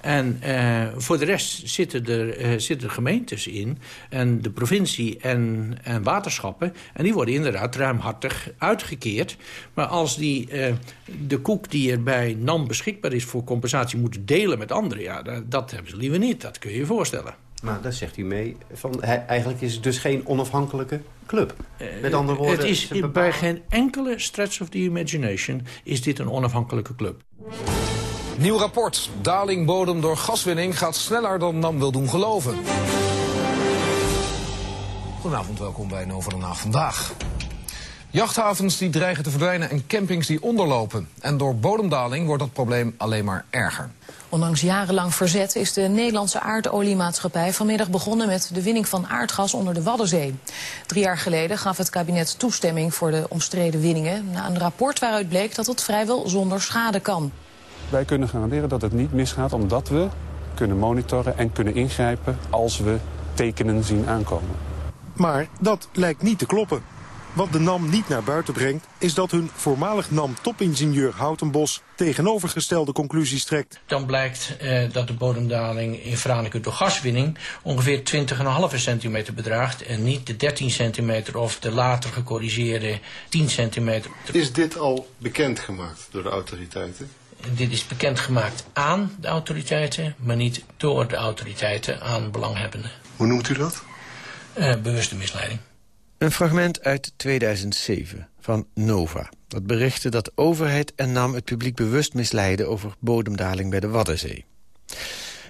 Speaker 32: En uh, voor de rest zitten er, uh, zitten gemeentes in. En de provincie en, en waterschappen. En die worden inderdaad ruimhartig uitgekeerd. Maar als die uh, de koek die er bij NAM beschikbaar is voor compensatie moeten delen met anderen... ja, dat, dat hebben ze liever niet. Dat kun je je voorstellen.
Speaker 25: Maar daar zegt u mee, van, hij, eigenlijk is het dus geen onafhankelijke club. Met andere woorden...
Speaker 32: Het is bij geen enkele stretch of the imagination is dit een onafhankelijke club.
Speaker 26: Nieuw rapport. Daling bodem door gaswinning gaat sneller dan NAM wil doen geloven. Goedenavond, welkom bij Nova de Vandaag. Jachthavens die dreigen te verdwijnen en campings die onderlopen. En door bodemdaling wordt dat probleem alleen maar erger.
Speaker 29: Ondanks jarenlang verzet is de Nederlandse aardoliemaatschappij vanmiddag begonnen met de winning van aardgas onder de Waddenzee. Drie jaar geleden gaf het kabinet toestemming voor de omstreden winningen na een rapport waaruit bleek dat het vrijwel zonder schade kan.
Speaker 10: Wij kunnen garanderen dat het niet misgaat omdat we kunnen monitoren en kunnen ingrijpen als we tekenen zien aankomen.
Speaker 33: Maar dat lijkt niet te kloppen. Wat de NAM niet naar buiten brengt, is dat hun voormalig NAM-topingenieur Houtenbos tegenovergestelde conclusies trekt.
Speaker 32: Dan blijkt eh, dat de bodemdaling in Franeker door gaswinning ongeveer 20,5 centimeter bedraagt en niet de 13 centimeter of de later gecorrigeerde 10 centimeter.
Speaker 33: Is dit al bekendgemaakt door de autoriteiten?
Speaker 32: Dit is bekendgemaakt aan de autoriteiten, maar niet door de autoriteiten aan belanghebbenden.
Speaker 33: Hoe noemt u dat?
Speaker 32: Uh, bewuste misleiding.
Speaker 20: Een fragment uit 2007 van Nova. Dat berichtte dat de overheid en NAM het publiek bewust misleiden... over bodemdaling bij de Waddenzee.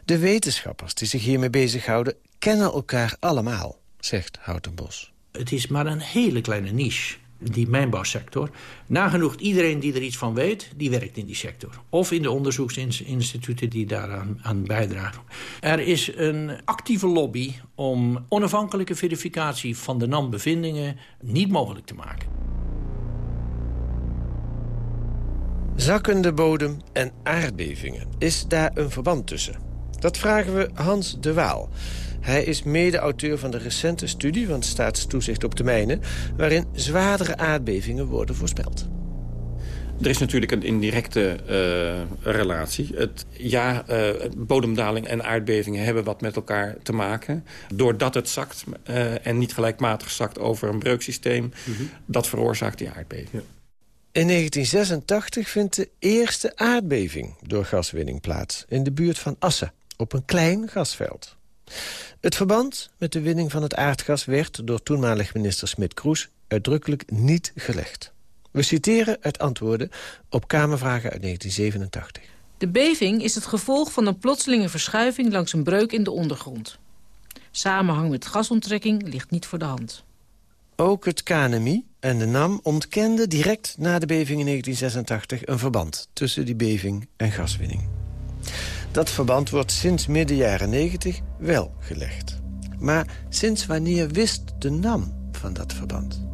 Speaker 20: De wetenschappers die zich hiermee bezighouden... kennen elkaar allemaal, zegt Houtenbos.
Speaker 32: Het is maar een hele kleine niche die mijnbouwsector. Nagenoeg iedereen die er iets van weet, die werkt in die sector. Of in de onderzoeksinstituten die daaraan aan bijdragen. Er is een actieve lobby om onafhankelijke verificatie van de NAM-bevindingen niet mogelijk te maken.
Speaker 20: Zakkende bodem en aardbevingen. Is daar een verband tussen? Dat vragen we Hans de Waal. Hij is mede-auteur van de recente studie van Staatstoezicht op de Mijnen... waarin zwaardere aardbevingen worden voorspeld.
Speaker 34: Er is natuurlijk een indirecte uh, relatie. Het, ja, uh, bodemdaling en aardbevingen hebben wat met elkaar te maken. Doordat het zakt uh, en niet gelijkmatig zakt over een breuksysteem... Mm -hmm. dat veroorzaakt die aardbeving. Ja.
Speaker 20: In 1986 vindt de eerste aardbeving door gaswinning plaats... in de buurt van Assen, op een klein gasveld. Het verband met de winning van het aardgas werd door toenmalig minister Smit-Kroes uitdrukkelijk niet gelegd. We citeren uit antwoorden op Kamervragen uit 1987.
Speaker 35: De beving is het gevolg van een plotselinge verschuiving langs een breuk in de ondergrond. Samenhang met gasontrekking ligt niet voor de hand.
Speaker 20: Ook het KNMI en de NAM ontkenden direct na de beving in 1986 een verband tussen die beving en gaswinning. Dat verband wordt sinds midden jaren 90 wel gelegd. Maar sinds wanneer wist de NAM van dat verband?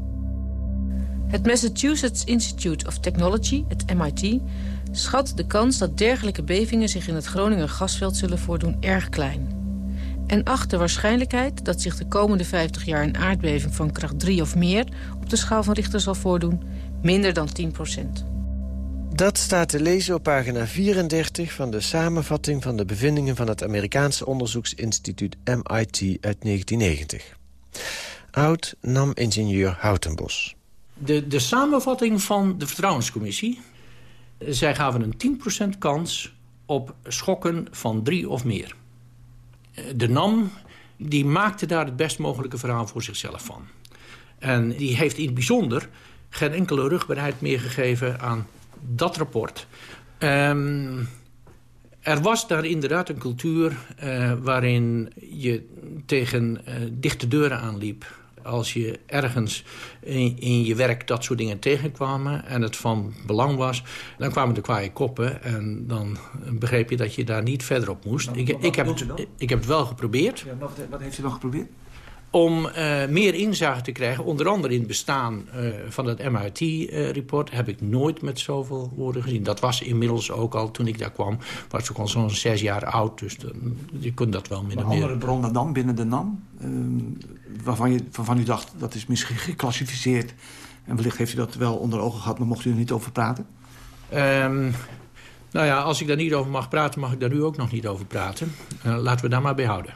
Speaker 35: Het Massachusetts Institute of Technology, het MIT... schat de kans dat dergelijke bevingen zich in het Groninger gasveld zullen voordoen erg klein. En acht de waarschijnlijkheid dat zich de komende 50 jaar een aardbeving van kracht 3 of meer... op de schaal van Richter zal voordoen, minder dan 10 procent.
Speaker 20: Dat staat te lezen op pagina 34 van de samenvatting van de bevindingen van het Amerikaanse onderzoeksinstituut MIT uit 1990. Oud NAM-ingenieur Houtenbos.
Speaker 32: De, de samenvatting van de Vertrouwenscommissie... zij gaven een 10% kans op schokken van drie of meer. De NAM die maakte daar het best mogelijke verhaal voor zichzelf van. En die heeft in het bijzonder geen enkele rugbaarheid meer gegeven aan dat rapport. Um, er was daar inderdaad een cultuur uh, waarin je tegen uh, dichte deuren aanliep. Als je ergens in, in, je werk dat soort dingen tegenkwamen en het van belang was... dan kwamen de kwaaie koppen en dan begreep je dat je daar niet verder op moest. Ik, ik, heb het, ik heb het wel geprobeerd.
Speaker 36: Ja, wat, wat heeft u dan geprobeerd?
Speaker 32: Om uh, meer inzage te krijgen, onder andere in het bestaan uh, van het MIT-rapport... Uh, heb ik nooit met zoveel woorden gezien. Dat was inmiddels ook al, toen ik daar kwam, was ook al zo'n zes jaar oud. Dus dan, je kunt dat wel min
Speaker 36: Een
Speaker 32: of meer...
Speaker 36: andere bron dan binnen de NAM, waarvan, je, waarvan u dacht dat is misschien geclassificeerd... en wellicht heeft u dat wel onder ogen gehad, maar mocht u er niet over praten?
Speaker 32: Um, nou ja, als ik daar niet over mag praten, mag ik daar nu ook nog niet over praten. Laten we daar maar bij houden.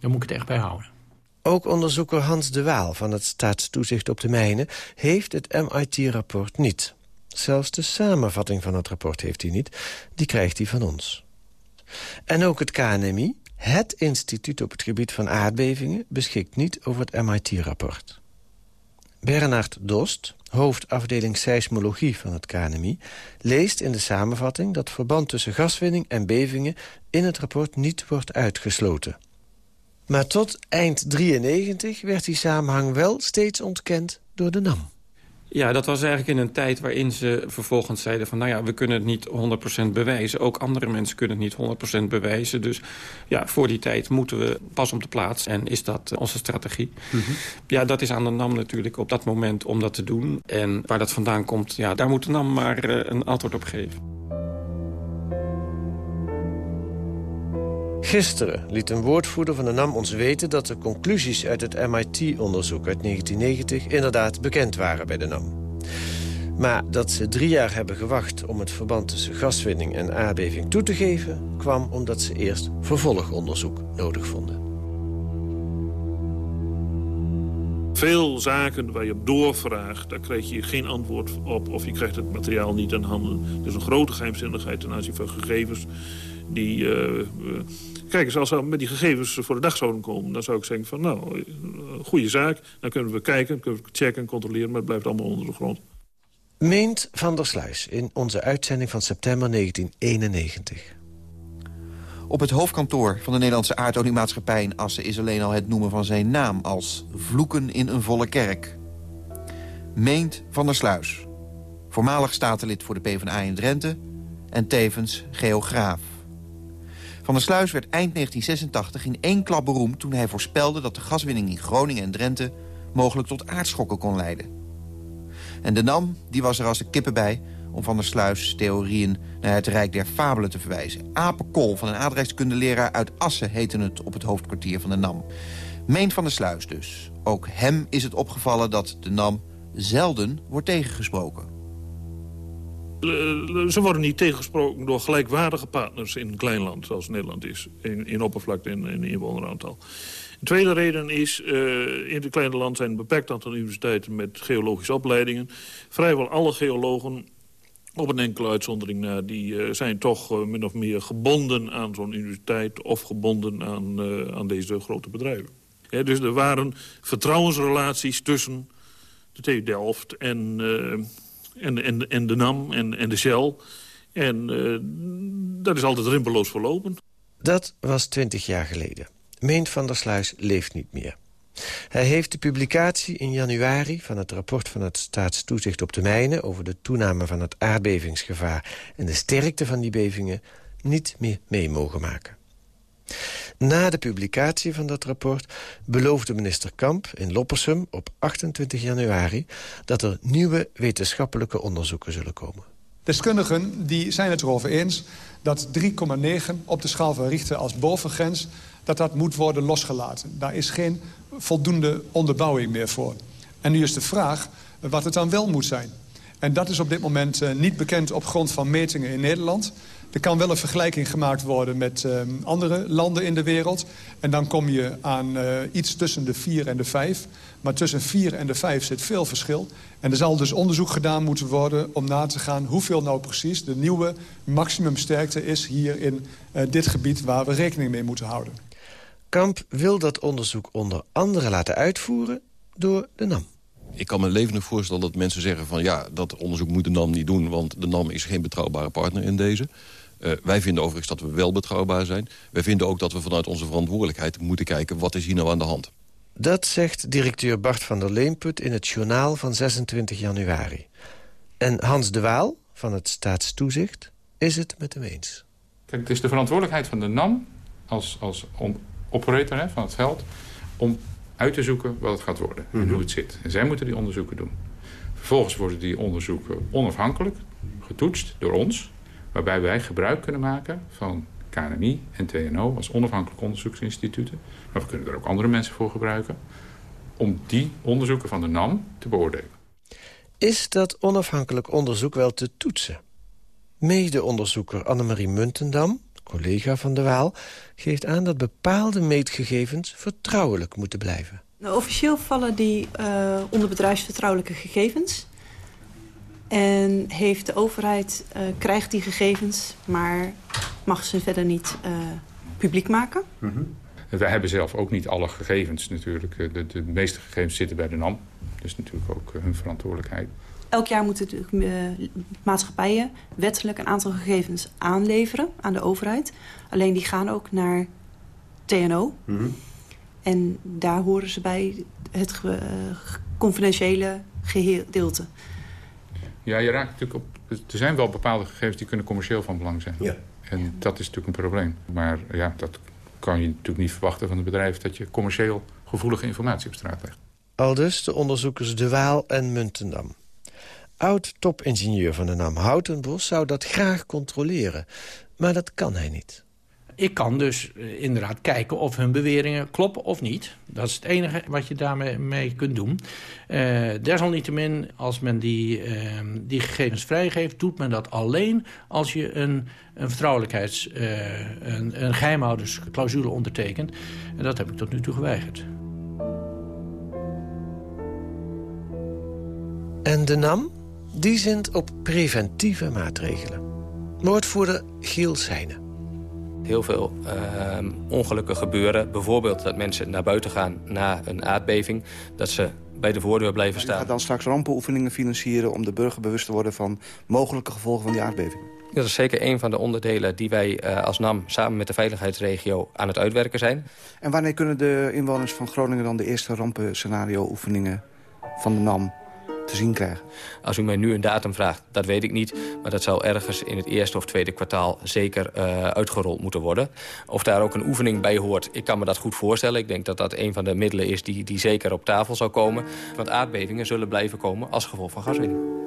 Speaker 32: Daar moet ik het echt bij houden.
Speaker 20: Ook onderzoeker Hans de Waal van het Staatstoezicht op de Mijnen... heeft het MIT-rapport niet. Zelfs de samenvatting van het rapport heeft hij niet. Die krijgt hij van ons. En ook het KNMI, het instituut op het gebied van aardbevingen... beschikt niet over het MIT-rapport. Bernard Dost, hoofdafdeling seismologie van het KNMI... leest in de samenvatting dat verband tussen gaswinning en bevingen... in het rapport niet wordt uitgesloten... Maar tot eind 93 werd die samenhang wel steeds ontkend door de NAM.
Speaker 34: Ja, dat was eigenlijk in een tijd waarin ze vervolgens zeiden van... nou ja, we kunnen het niet 100% bewijzen. Ook andere mensen kunnen het niet 100% bewijzen. Dus ja, voor die tijd moeten we pas op de plaats. En is dat onze strategie. Mm -hmm. Ja, dat is aan de NAM natuurlijk op dat moment om dat te doen. En waar dat vandaan komt, ja, daar moet de NAM maar uh, een antwoord op geven.
Speaker 20: Gisteren liet een woordvoerder van de NAM ons weten... dat de conclusies uit het MIT-onderzoek uit 1990 inderdaad bekend waren bij de NAM. Maar dat ze drie jaar hebben gewacht om het verband tussen gaswinning en aardbeving toe te geven... kwam omdat ze eerst vervolgonderzoek nodig vonden.
Speaker 37: Veel zaken waar je op doorvraagt, daar krijg je geen antwoord op... of je krijgt het materiaal niet aan handen. Dus een grote geheimzinnigheid ten aanzien van gegevens die... Uh, uh, kijk eens, als we met die gegevens voor de dag zouden komen... dan zou ik zeggen van, nou, goede zaak. Dan kunnen we kijken, kunnen we checken en controleren... maar het blijft allemaal onder de grond.
Speaker 20: Meent Van der Sluis in onze uitzending van september 1991.
Speaker 38: Op het hoofdkantoor van de Nederlandse aardoliemaatschappij in Assen... is alleen al het noemen van zijn naam als vloeken in een volle kerk. Meent Van der Sluis. Voormalig statenlid voor de PvdA in Drenthe... en tevens geograaf. Van der Sluis werd eind 1986 in één klap beroemd... toen hij voorspelde dat de gaswinning in Groningen en Drenthe... mogelijk tot aardschokken kon leiden. En de NAM die was er als de kippen bij om Van der Sluis theorieën naar het Rijk der Fabelen te verwijzen. Apenkool van een aardrijkskundeleraar uit Assen heette het op het hoofdkwartier van de NAM. Meent Van der Sluis dus. Ook hem is het opgevallen dat de NAM zelden wordt tegengesproken.
Speaker 37: Ze worden niet tegengesproken door gelijkwaardige partners in een klein land zoals Nederland is. In, in oppervlakte en in inwoneraantal. De tweede reden is, uh, in het kleine land zijn een beperkt aantal universiteiten met geologische opleidingen. Vrijwel alle geologen op een enkele uitzondering na, die zijn toch min of meer gebonden aan zo'n universiteit... of gebonden aan, aan deze grote bedrijven. Dus er waren vertrouwensrelaties tussen de TU Delft en, en, en, en de NAM en, en de Shell. En dat is altijd rimpeloos verlopen.
Speaker 20: Dat was twintig jaar geleden. Meent van der Sluis leeft niet meer. Hij heeft de publicatie in januari van het rapport van het Staatstoezicht op de Mijnen... over de toename van het aardbevingsgevaar en de sterkte van die bevingen... niet meer mee mogen maken. Na de publicatie van dat rapport beloofde minister Kamp in Loppersum op 28 januari dat er nieuwe wetenschappelijke onderzoeken zullen komen.
Speaker 16: Deskundigen die zijn het erover eens dat 3,9 op de schaal van Richter als bovengrens... dat dat moet worden losgelaten. Daar is geen voldoende onderbouwing meer voor. En nu is de vraag wat het dan wel moet zijn. En dat is op dit moment uh, niet bekend op grond van metingen in Nederland. Er kan wel een vergelijking gemaakt worden met uh, andere landen in de wereld. En dan kom je aan uh, iets tussen de 4 en de 5. Maar tussen 4 en de 5 zit veel verschil. En er zal dus onderzoek gedaan moeten worden om na te gaan... hoeveel nou precies de nieuwe maximumsterkte is hier in uh, dit gebied... waar we rekening mee moeten houden.
Speaker 20: Kamp wil dat onderzoek onder andere laten uitvoeren door de NAM.
Speaker 21: Ik kan me levendig voorstellen dat mensen zeggen van... ja, dat onderzoek moet de NAM niet doen... want de NAM is geen betrouwbare partner in deze. Uh, wij vinden overigens dat we wel betrouwbaar zijn. Wij vinden ook dat we vanuit onze verantwoordelijkheid moeten kijken... wat is hier nou aan de hand.
Speaker 20: Dat zegt directeur Bart van der Leemput in het journaal van 26 januari. En Hans de Waal van het Staatstoezicht is het met hem eens.
Speaker 28: Kijk, het is de verantwoordelijkheid van de NAM als, als operator hè, van het veld... om uit te zoeken wat het gaat worden en hoe het zit. En zij moeten die onderzoeken doen. Vervolgens worden die onderzoeken onafhankelijk getoetst door ons... waarbij wij gebruik kunnen maken van KNMI en TNO als onafhankelijke onderzoeksinstituten. Maar we kunnen er ook andere mensen voor gebruiken... om die onderzoeken van de NAM te beoordelen.
Speaker 20: Is dat onafhankelijk onderzoek wel te toetsen? Mede-onderzoeker Annemarie Muntendam, collega van de Waal... geeft aan dat bepaalde meetgegevens vertrouwelijk moeten blijven.
Speaker 39: Nou, officieel vallen die uh, onder bedrijfsvertrouwelijke gegevens. En heeft de overheid, uh, krijgt die gegevens, maar mag ze verder niet uh, publiek maken.
Speaker 28: Mm -hmm. Wij hebben zelf ook niet alle gegevens natuurlijk. De, de meeste gegevens zitten bij de NAM. Dus natuurlijk ook hun verantwoordelijkheid.
Speaker 39: Elk jaar moeten de uh, maatschappijen wettelijk een aantal gegevens aanleveren aan de overheid. Alleen die gaan ook naar TNO. Mm -hmm. En daar horen ze bij het confidentiële gedeelte.
Speaker 28: Ja, je raakt natuurlijk op... Er zijn wel bepaalde gegevens die kunnen commercieel van belang zijn.
Speaker 39: Ja.
Speaker 28: En dat is natuurlijk een probleem. Maar ja, dat kan je natuurlijk niet verwachten van het bedrijf... dat je commercieel gevoelige informatie op straat legt.
Speaker 20: Aldus de onderzoekers De Waal en Muntendam. Oud-topingenieur van de naam Houtenbos zou dat graag controleren. Maar dat kan hij niet.
Speaker 32: Ik kan dus uh, inderdaad kijken of hun beweringen kloppen of niet. Dat is het enige wat je daarmee mee kunt doen. Uh, desalniettemin, als men die, uh, die gegevens vrijgeeft... doet men dat alleen als je een, een vertrouwelijkheids... een, een geheimhoudersclausule ondertekent. En dat heb ik tot nu toe geweigerd.
Speaker 20: En de NAM? Die zint op preventieve maatregelen. Woordvoerder Giel Seijnen
Speaker 40: heel veel uh, ongelukken gebeuren. Bijvoorbeeld dat mensen naar buiten gaan na een aardbeving. Dat ze bij de voordeur blijven staan. Je
Speaker 25: gaat dan straks rampenoefeningen financieren... om de burger bewust te worden van mogelijke gevolgen van die aardbeving.
Speaker 40: Dat is zeker een van de onderdelen die wij uh, als NAM... samen met de veiligheidsregio aan het uitwerken zijn.
Speaker 25: En wanneer kunnen de inwoners van Groningen dan de eerste rampenscenario-oefeningen van de NAM te zien krijgen?
Speaker 40: Als u mij nu een datum vraagt, dat weet ik niet. Maar dat zal ergens in het eerste of tweede kwartaal zeker uh, uitgerold moeten worden. Of daar ook een oefening bij hoort, ik kan me dat goed voorstellen. Ik denk dat dat een van de middelen is die, die zeker op tafel zal komen. Want aardbevingen zullen blijven komen als gevolg van gaswinning.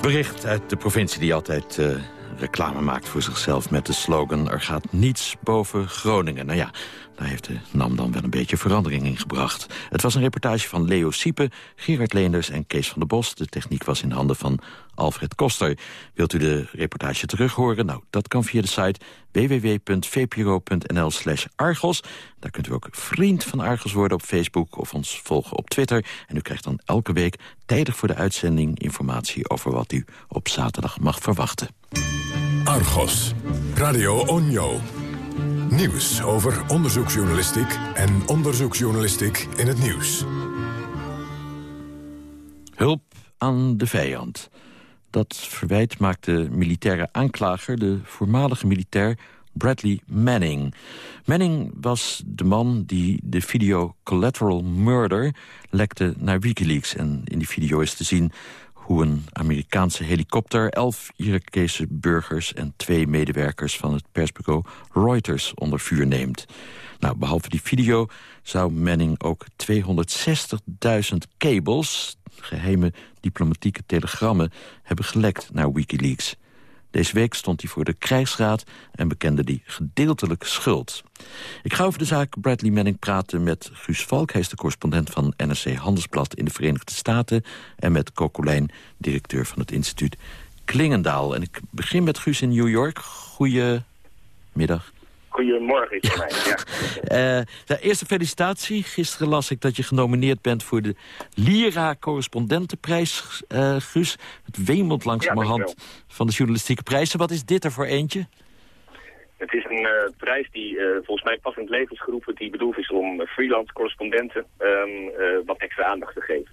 Speaker 9: Bericht uit de provincie die altijd uh, reclame maakt voor zichzelf met de slogan... er gaat niets boven Groningen. Nou ja, daar heeft de NAM dan wel een beetje verandering in gebracht. Het was een reportage van Leo Siepe, Gerard Leenders en Kees van der Bos. De techniek was in handen van Alfred Koster. Wilt u de reportage terug horen? Nou, dat kan via de site www.vpro.nl slash Argos. Daar kunt u ook vriend van Argos worden op Facebook of ons volgen op Twitter. En u krijgt dan elke week tijdig voor de uitzending informatie over wat u op zaterdag mag verwachten.
Speaker 8: Argos, Radio Onjo. Nieuws over onderzoeksjournalistiek en onderzoeksjournalistiek in het nieuws.
Speaker 9: Hulp aan de vijand. Dat verwijt maakt de militaire aanklager, de voormalige militair Bradley Manning. Manning was de man die de video Collateral Murder lekte naar Wikileaks. En in die video is te zien hoe een Amerikaanse helikopter... elf Irakese burgers en twee medewerkers van het persbureau Reuters onder vuur neemt. Nou, behalve die video zou Manning ook 260.000 cables... geheime diplomatieke telegrammen hebben gelekt naar Wikileaks. Deze week stond hij voor de krijgsraad en bekende die gedeeltelijk schuld. Ik ga over de zaak Bradley Manning praten met Guus Valk. Hij is de correspondent van NRC Handelsblad in de Verenigde Staten... en met Kokolijn, directeur van het instituut Klingendaal. En ik begin met Guus in New York. Goedemiddag.
Speaker 41: Goedemorgen, is mij. Ja.
Speaker 9: Uh, de eerste felicitatie. Gisteren las ik dat je genomineerd bent voor de Lira Correspondentenprijs, uh, Guus. Het wemelt langzamerhand ja, van de journalistieke prijzen. Wat is dit er voor eentje?
Speaker 41: Het is een uh, prijs die volgens mij pas in het leven is geroepen... die bedoeld is om freelance correspondenten um, wat extra aandacht te geven.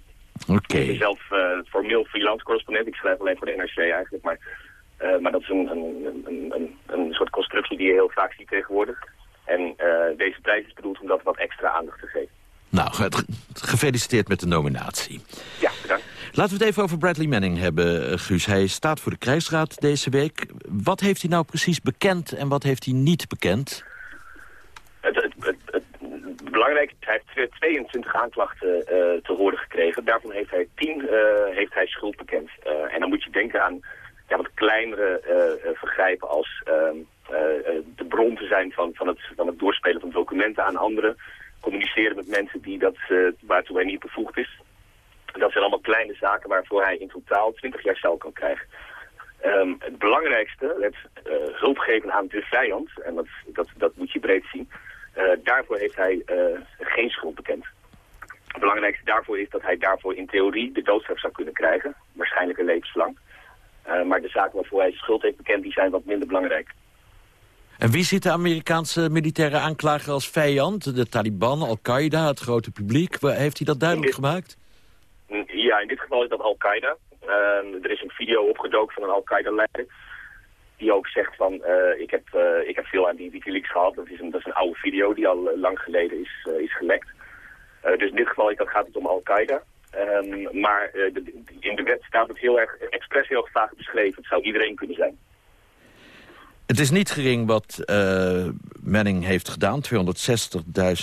Speaker 9: Oké.
Speaker 41: Ik ben zelf formeel freelance correspondent. Ik schrijf alleen voor de NRC eigenlijk, maar... Uh, maar dat is een, een, een, een, soort constructie die je heel vaak ziet tegenwoordig. En uh, deze prijs is bedoeld om dat wat extra aandacht te geven.
Speaker 9: Nou, gefeliciteerd met de nominatie.
Speaker 41: Ja, bedankt.
Speaker 9: Laten we het even over Bradley Manning hebben, eh, Guus. Hij staat voor de krijgsraad deze week. Wat heeft hij nou precies bekend en wat heeft hij niet bekend?
Speaker 41: Het, het, het, het belangrijke hij heeft 22 aanklachten uh, te horen gekregen. Daarvan heeft hij 10 uh, heeft hij schuld bekend. en dan moet je denken aan ja, wat kleinere uh, vergrijpen als uh, de bron te zijn van, van, het, van het doorspelen van documenten aan anderen. Communiceren met mensen die dat, waartoe hij niet bevoegd is. Dat zijn allemaal kleine zaken waarvoor hij in totaal 20 jaar cel kan krijgen. Um, het belangrijkste, het hulp geven aan de vijand, en dat, dat, dat moet je breed zien, daarvoor heeft hij geen schuld bekend. Het belangrijkste daarvoor is dat hij daarvoor in theorie de doodstraf zou kunnen krijgen, waarschijnlijk een levenslang. Uh, maar de zaken waarvoor hij schuld heeft bekend, die zijn wat minder belangrijk.
Speaker 9: En wie ziet de Amerikaanse militaire aanklager als vijand? De Taliban, Al-Qaeda, het grote publiek? Heeft hij dat duidelijk gemaakt?
Speaker 41: Ja, in dit geval is dat Al-Qaeda. Uh, er is een video opgedoken van een Al-Qaeda-leider. Die ook zegt van, uh, ik, heb, uh, ik heb veel aan die Wikileaks gehad. Dat is een, dat is een oude video die al lang geleden is, is gelekt. dus in dit geval dat gaat het om Al-Qaeda. Um, maar uh, de, in de wet staat het heel erg expres heel vaag beschreven. Het zou iedereen kunnen zijn.
Speaker 9: Het is niet gering wat uh, Manning heeft gedaan. 260.000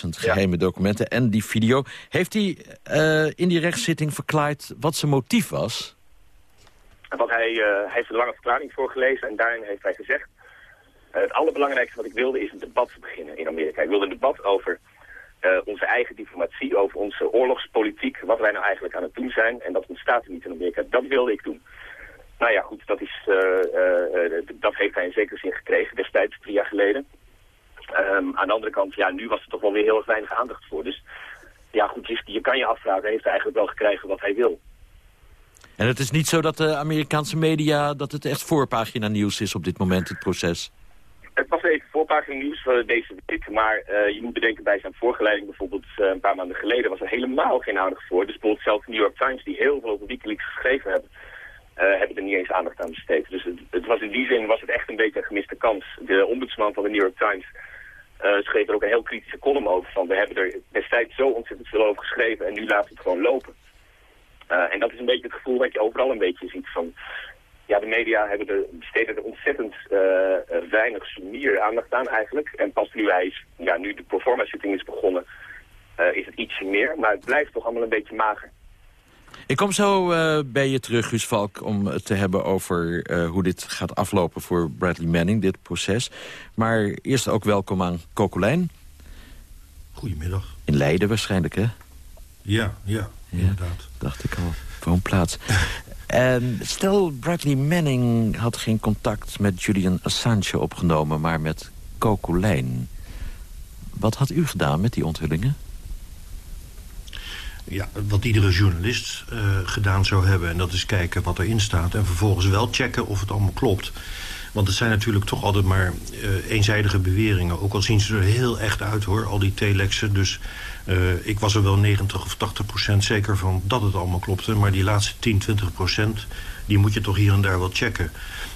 Speaker 9: geheime ja. documenten en die video. Heeft hij uh, in die rechtszitting verklaard wat zijn motief was?
Speaker 41: Wat hij, hij heeft een lange verklaring voorgelezen en daarin heeft hij gezegd... het allerbelangrijkste wat ik wilde is een debat beginnen in Amerika. Ik wilde een debat over uh, onze eigen diplomatie, over onze oorlogspolitiek, wat wij nou eigenlijk aan het doen zijn. En dat ontstaat er niet in Amerika. Dat wilde ik doen. Nou ja, goed, dat, is, uh, uh, dat heeft hij in zekere zin gekregen destijds, drie jaar geleden. Um, aan de andere kant, ja, nu was er toch wel weer heel weinig aandacht voor. Dus ja, goed, je, je kan je afvragen, heeft hij eigenlijk wel gekregen wat hij wil.
Speaker 9: En het is niet zo dat de Amerikaanse media, dat het echt voorpagina nieuws is op dit moment, het proces?
Speaker 41: Het was even voorpagina nieuws voor deze week, maar uh, je moet bedenken bij zijn voorgeleiding bijvoorbeeld uh, een paar maanden geleden was er helemaal geen aandacht voor. Dus bijvoorbeeld zelfs de New York Times die heel veel over Wikileaks geschreven hebben, uh, hebben er niet eens aandacht aan besteed. Dus het, het, was in die zin was het echt een beetje een gemiste kans. De ombudsman van de New York Times schreef er ook een heel kritische column over van we hebben er destijds zo ontzettend veel over geschreven en nu we het gewoon lopen. en dat is een beetje het gevoel wat je overal een beetje ziet van ja, de media hebben er, besteden er ontzettend uh, weinig sumier aandacht aan eigenlijk. En pas nu, hij is, ja, nu de performance-zitting is begonnen, uh, is het ietsje meer. Maar het blijft toch allemaal een beetje mager.
Speaker 9: Ik kom zo uh, bij je terug, Guus Valk, om het te hebben over hoe dit gaat aflopen voor Bradley Manning, dit proces. Maar eerst ook welkom aan Kokolijn.
Speaker 42: Goedemiddag.
Speaker 9: In Leiden waarschijnlijk, hè?
Speaker 42: Ja, ja, inderdaad.
Speaker 9: dacht ik al. Woonplaats. (laughs) En stel, Bradley Manning had geen contact met Julian Assange opgenomen... maar met Coco Lijn. Wat had u gedaan met die onthullingen?
Speaker 42: Ja, wat iedere journalist uh, gedaan zou hebben. En dat is kijken wat erin staat. En vervolgens wel checken of het allemaal klopt. Want het zijn natuurlijk toch altijd maar uh, eenzijdige beweringen. Ook al zien ze er heel echt uit hoor, al die telexen. Dus Uh, ik was er wel 90 of 80 procent zeker van dat het allemaal klopte. Maar die laatste 10, 20 procent, die moet je toch hier en daar wel checken.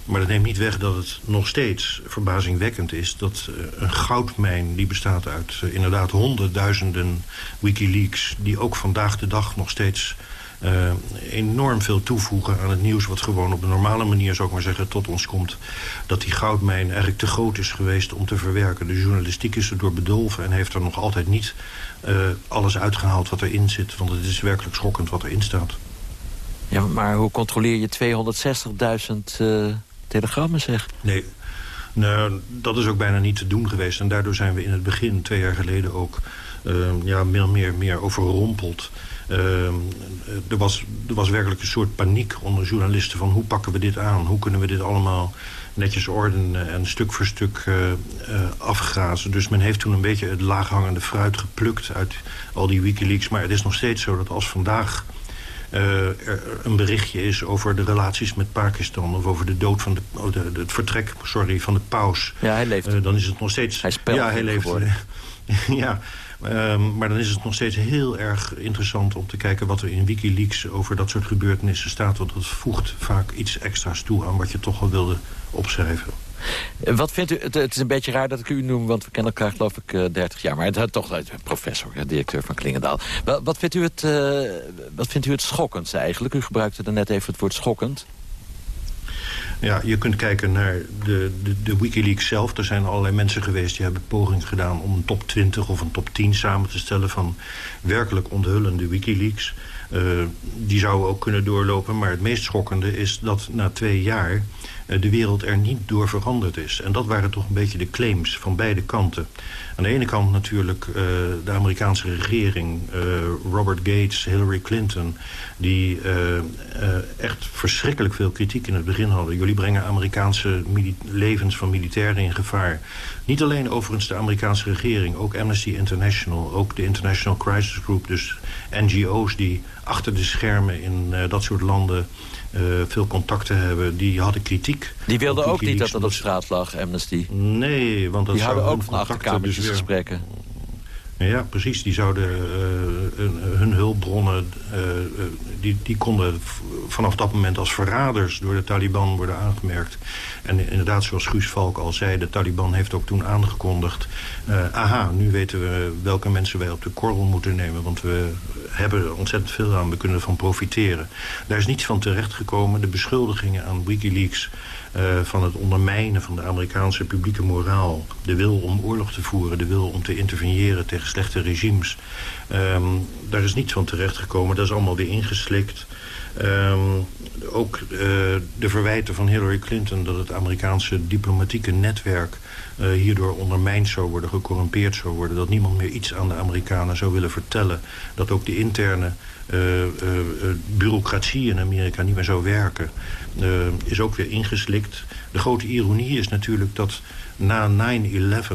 Speaker 42: Maar dat neemt niet weg dat het nog steeds verbazingwekkend is... dat uh, een goudmijn die bestaat uit uh, inderdaad honderdduizenden Wikileaks... die ook vandaag de dag nog steeds enorm veel toevoegen aan het nieuws... wat gewoon op de normale manier, zou ik maar zeggen, tot ons komt. Dat die goudmijn eigenlijk te groot is geweest om te verwerken. De journalistiek is erdoor bedolven en heeft er nog altijd niet alles uitgehaald wat erin zit. Want het is werkelijk schokkend wat erin staat.
Speaker 9: Ja, maar hoe controleer je 260.000 uh, telegrammen, zeg?
Speaker 42: Nee, nou, dat is ook bijna niet te doen geweest. En daardoor zijn we in het begin, twee jaar geleden ook... Uh, ja, meer, meer, meer overrompeld... Uh, er, was, er was werkelijk een soort paniek onder journalisten... van hoe pakken we dit aan? Hoe kunnen we dit allemaal netjes ordenen en stuk voor stuk uh, uh, afgrazen? Dus men heeft toen een beetje het laaghangende fruit geplukt... uit al die Wikileaks. Maar het is nog steeds zo dat als vandaag... Uh, er een berichtje is over de relaties met Pakistan... of over de dood van de, oh, de, de het vertrek sorry, van de paus...
Speaker 9: Ja, hij leeft.
Speaker 42: dan is het nog steeds...
Speaker 9: Hij speelt
Speaker 42: ja, hij leeft. (laughs) ja, Um, maar dan is het nog steeds heel erg interessant om te kijken... wat er in Wikileaks over dat soort gebeurtenissen staat. Want dat voegt vaak iets extra's toe aan wat je toch al wilde opschrijven.
Speaker 9: Wat vindt u, het, is een beetje raar dat ik u noem, want we kennen elkaar geloof ik uh, 30 jaar. Maar het is toch uit professor, directeur van Klingendaal. Wat, wat, vindt u het, uh, wat vindt u het schokkendst eigenlijk? U gebruikte net even het woord schokkend.
Speaker 42: Ja, je kunt kijken naar de, de, de Wikileaks zelf. Er zijn allerlei mensen geweest die hebben poging gedaan... om een top 20 of een top 10 samen te stellen van werkelijk onthullende Wikileaks. Uh, die zouden ook kunnen doorlopen. Maar het meest schokkende is dat na twee jaar de wereld er niet door veranderd is. En dat waren toch een beetje de claims van beide kanten. Aan de ene kant natuurlijk uh, de Amerikaanse regering, uh, Robert Gates, Hillary Clinton... die echt verschrikkelijk veel kritiek in het begin hadden. Jullie brengen Amerikaanse levens van militairen in gevaar. Niet alleen overigens de Amerikaanse regering, ook Amnesty International... ook de International Crisis Group, dus NGO's die achter de schermen in dat soort landen... Uh, veel contacten hebben, die hadden kritiek.
Speaker 9: Die wilden ook niet dat dat op straat lag, Amnesty?
Speaker 42: Nee, want dat
Speaker 9: die
Speaker 42: hadden
Speaker 9: ook van achterkamertjes dus gesprekken.
Speaker 42: Ja, precies. Die zouden uh, hun hulpbronnen... Uh, die, die konden vanaf dat moment als verraders door de Taliban worden aangemerkt. En inderdaad, zoals Guus Valk al zei... de Taliban heeft ook toen aangekondigd... aha, nu weten we welke mensen wij op de korrel moeten nemen... want we hebben er ontzettend veel aan, we kunnen ervan profiteren. Daar is niets van terechtgekomen. De beschuldigingen aan Wikileaks... Uh, van het ondermijnen van de Amerikaanse publieke moraal. De wil om oorlog te voeren, de wil om te interveneren tegen slechte regimes. Um, daar is niets van terechtgekomen, dat is allemaal weer ingeslikt. Um, ook uh, de verwijten van Hillary Clinton dat het Amerikaanse diplomatieke netwerk uh, hierdoor ondermijnd zou worden, gecorrumpeerd zou worden. Dat niemand meer iets aan de Amerikanen zou willen vertellen. Dat ook de interne uh, bureaucratie in Amerika niet meer zou werken. is ook weer ingeslikt. De grote ironie is natuurlijk dat na 9-11...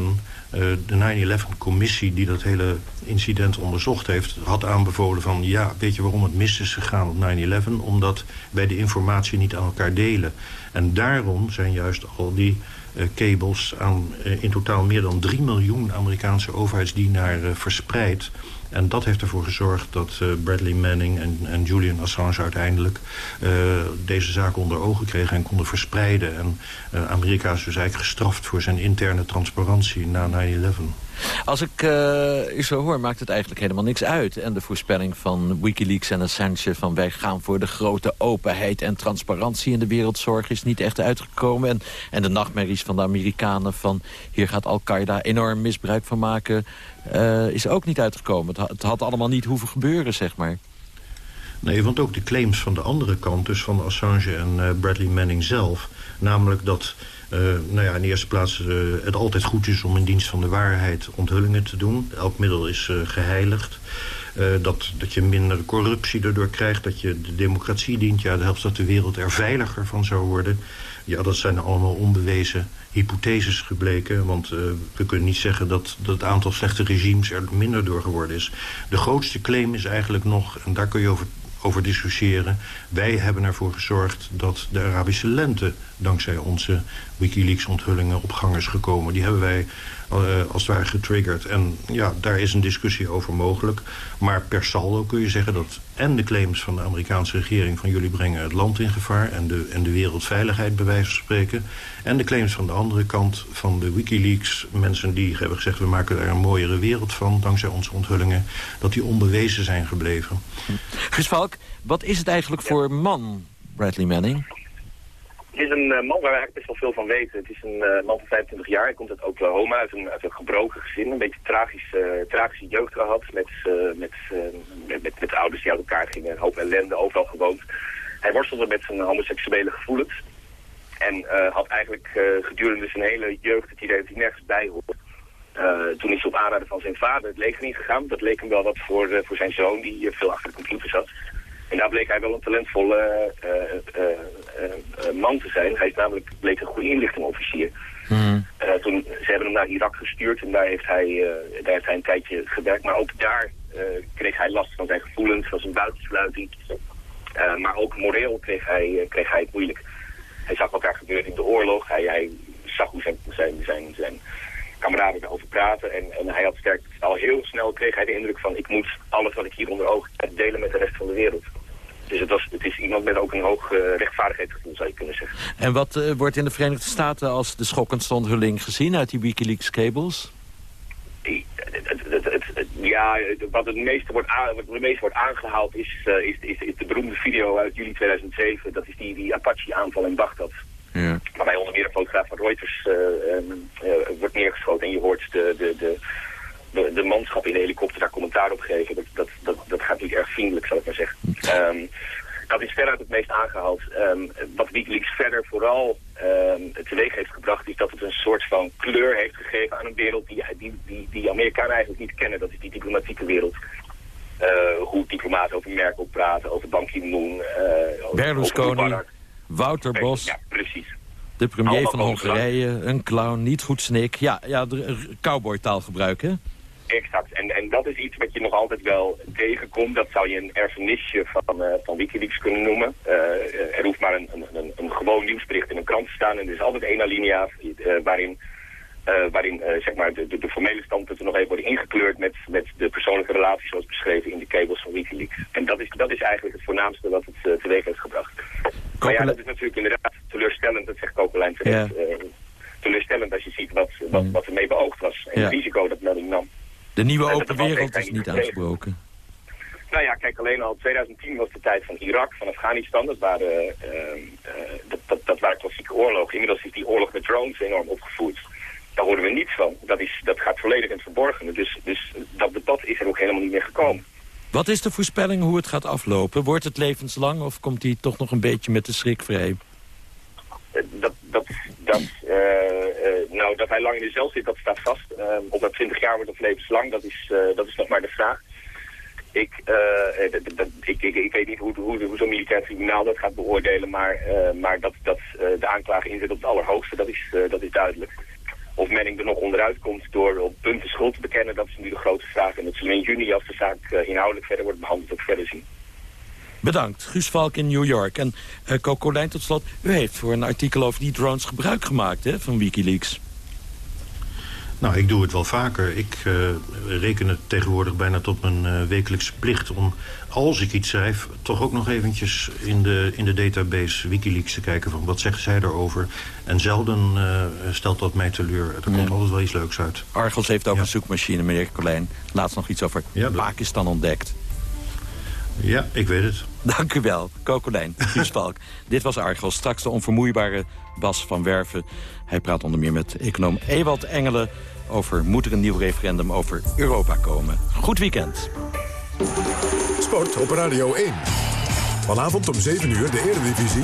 Speaker 42: Uh, de 9-11-commissie die dat hele incident onderzocht heeft... had aanbevolen van, ja, weet je waarom het mis is gegaan op 9-11? Omdat wij de informatie niet aan elkaar delen. En daarom zijn juist al die uh, cables aan uh, in totaal meer dan 3 miljoen Amerikaanse overheidsdienaren verspreid... En dat heeft ervoor gezorgd dat uh, Bradley Manning en, en, Julian Assange uiteindelijk uh, deze zaak onder ogen kregen en konden verspreiden. En uh, Amerika is dus eigenlijk gestraft voor zijn interne transparantie na 9-11.
Speaker 9: Als ik uh, u zo hoor, maakt het eigenlijk helemaal niks uit. En de voorspelling van Wikileaks en Assange... van wij gaan voor de grote openheid en transparantie in de wereldzorg... is niet echt uitgekomen. En, en de nachtmerries van de Amerikanen van... hier gaat Al-Qaeda enorm misbruik van maken... Uh, is ook niet uitgekomen. Het had, allemaal niet hoeven gebeuren, zeg maar.
Speaker 42: Nee, want ook de claims van de andere kant... dus van Assange en uh, Bradley Manning zelf... namelijk dat uh, nou ja, in de eerste plaats uh, het altijd goed is om in dienst van de waarheid onthullingen te doen. Elk middel is uh, geheiligd. dat, dat je minder corruptie erdoor krijgt, dat je de democratie dient. Ja, dat helpt dat de wereld er veiliger van zou worden. Ja, dat zijn allemaal onbewezen hypotheses gebleken. Want we kunnen niet zeggen dat, dat het aantal slechte regimes er minder door geworden is. De grootste claim is eigenlijk nog, en daar kun je over over discussiëren. Wij hebben ervoor gezorgd dat de Arabische lente... dankzij onze Wikileaks-onthullingen op gang is gekomen. Die hebben wij als het ware getriggerd. En ja, daar is een discussie over mogelijk. Maar per saldo kun je zeggen dat en de claims van de Amerikaanse regering... van jullie brengen het land in gevaar en de, en de wereldveiligheid bij wijze van spreken... en de claims van de andere kant van de Wikileaks... mensen die hebben gezegd we maken er een mooiere wereld van... dankzij onze onthullingen, dat die onbewezen zijn gebleven.
Speaker 9: Guus Valk, wat is het eigenlijk voor man, Bradley Manning?
Speaker 41: Het is een uh, man waar we eigenlijk best wel veel van weten. Het is een uh, man van 25 jaar. Hij komt uit Oklahoma, uit een, uit een gebroken gezin. Een beetje tragisch, uh, tragische jeugd gehad. Met, met, met, met, ouders die uit elkaar gingen. Een hoop ellende, overal gewoond. Hij worstelde met zijn homoseksuele gevoelens. En had eigenlijk gedurende zijn hele jeugd het idee dat hij nergens bij hoort. toen is hij op aanraden van zijn vader het leger ingegaan. Dat leek hem wel wat voor, voor zijn zoon, die veel achter de computer zat. En daar bleek hij wel een talentvolle uh, uh, man te zijn. Hij is namelijk bleek een goede inlichtingofficier. Mm. toen, ze hebben hem naar Irak gestuurd en daar heeft hij, daar heeft hij een tijdje gewerkt. Maar ook daar kreeg hij last van zijn gevoelens, van zijn buitensluiting. maar ook moreel kreeg hij, kreeg hij het moeilijk. Hij zag wat daar gebeurde in de oorlog. Hij, hij zag hoe zijn, zijn, zijn, zijn kameraden erover praten. En, en hij had sterk, al heel snel kreeg hij de indruk van... ik moet alles wat ik hier onder ogen heb delen met de rest van de wereld. Dus het, was, het is iemand met ook een hoog uh, rechtvaardigheidsgevoel, zou je kunnen zeggen.
Speaker 9: En wat uh, wordt in de Verenigde Staten als de schokkendste onthulling gezien uit die Wikileaks-cables?
Speaker 41: Ja, wat het meeste wordt, aan, wat het meeste wordt aangehaald is, uh, is, is, is, de beroemde video uit juli 2007. Dat is die, die Apache-aanval in Bagdad. Ja. Waarbij onder meer een fotograaf van Reuters wordt neergeschoten. En je hoort de, de, de, de, de manschap in de helikopter daar commentaar op geven. Dat, dat, dat, dat gaat natuurlijk erg vriendelijk, zal ik maar zeggen. Um, dat is veruit het meest aangehaald. Um, wat Wikileaks verder vooral um, teweeg heeft gebracht... is dat het een soort van kleur heeft gegeven aan een wereld... die, die, die, die Amerikanen eigenlijk niet kennen. Dat is die diplomatieke wereld. Uh, hoe diplomaten over Merkel praten, over Ban Ki-moon... Uh,
Speaker 9: Berlusconi, Wouter Bos.
Speaker 41: Ja, precies.
Speaker 9: De premier Allemaal van Hongarije, een clown, niet goed snik. Ja, ja cowboytaal gebruiken.
Speaker 41: Exact. En, en dat is iets wat je nog altijd wel tegenkomt. Dat zou je een erfenisje van, uh, van Wikileaks kunnen noemen. Uh, er hoeft maar een, een, een, gewoon nieuwsbericht in een krant te staan. En er is altijd één alinea uh, waarin, waarin zeg maar de, de, de, formele standpunten nog even worden ingekleurd met, met de persoonlijke relaties zoals beschreven in de cables van Wikileaks. En dat is, dat is eigenlijk het voornaamste wat het teweeg heeft gebracht. Maar ja, dat is natuurlijk inderdaad teleurstellend, dat zegt Kokelijn terecht. Ja. teleurstellend als je ziet wat, wat, wat ermee beoogd was en ja. het risico dat melding nam.
Speaker 9: De nieuwe open wereld is niet aangesproken.
Speaker 41: Nou ja, kijk, alleen al 2010 was de tijd van Irak, van Afghanistan. Dat waren, uh, dat, dat, dat waren klassieke oorlogen. Inmiddels is die oorlog met drones enorm opgevoerd. Daar horen we niets van. Dat, is, dat gaat volledig in het verborgene. Dus, dus dat debat is er ook helemaal niet meer gekomen.
Speaker 9: Wat is de voorspelling hoe het gaat aflopen? Wordt het levenslang of komt hij toch nog een beetje met de schrik vrij?
Speaker 41: Dat, dat, dat, uh, uh, nou, dat hij lang in de cel zit, dat staat vast. Uh, of dat 20 jaar wordt of levenslang, dat is, dat is nog maar de vraag. Ik, ik, ik, ik, weet niet hoe, hoe, zo'n militair tribunaal dat gaat beoordelen, maar, maar dat, dat de aanklager inzet op het allerhoogste, dat is, dat is duidelijk. Of Menning er nog onderuit komt door op punten schuld te bekennen, dat is nu de grote vraag. En dat zullen we in juni, als de zaak inhoudelijk verder wordt behandeld, ook verder zien.
Speaker 9: Bedankt. Guus Valk in New York. En uh, Coco Lijn tot slot. U heeft voor een artikel over die drones gebruik gemaakt hè, van Wikileaks.
Speaker 42: Nou, ik doe het wel vaker. Ik uh, reken het tegenwoordig bijna tot mijn uh, wekelijkse plicht... om, als ik iets schrijf, toch ook nog eventjes in de, in de database Wikileaks te kijken... van wat zeggen zij erover. En zelden uh, stelt dat mij teleur. Er komt altijd wel iets leuks uit.
Speaker 9: Argos heeft ook ja. een zoekmachine, meneer Colijn. Laatst nog iets over ja, Pakistan ontdekt.
Speaker 42: Ja, ik weet het.
Speaker 9: Dank u wel, Kokolijn, Guus. (laughs) Dit was Argos, straks de onvermoeibare Bas van Werven. Hij praat onder meer met econoom Ewald Engelen... over moet er een nieuw referendum over Europa komen. Goed weekend.
Speaker 8: Sport op Radio 1. Vanavond om 7 uur de Eredivisie.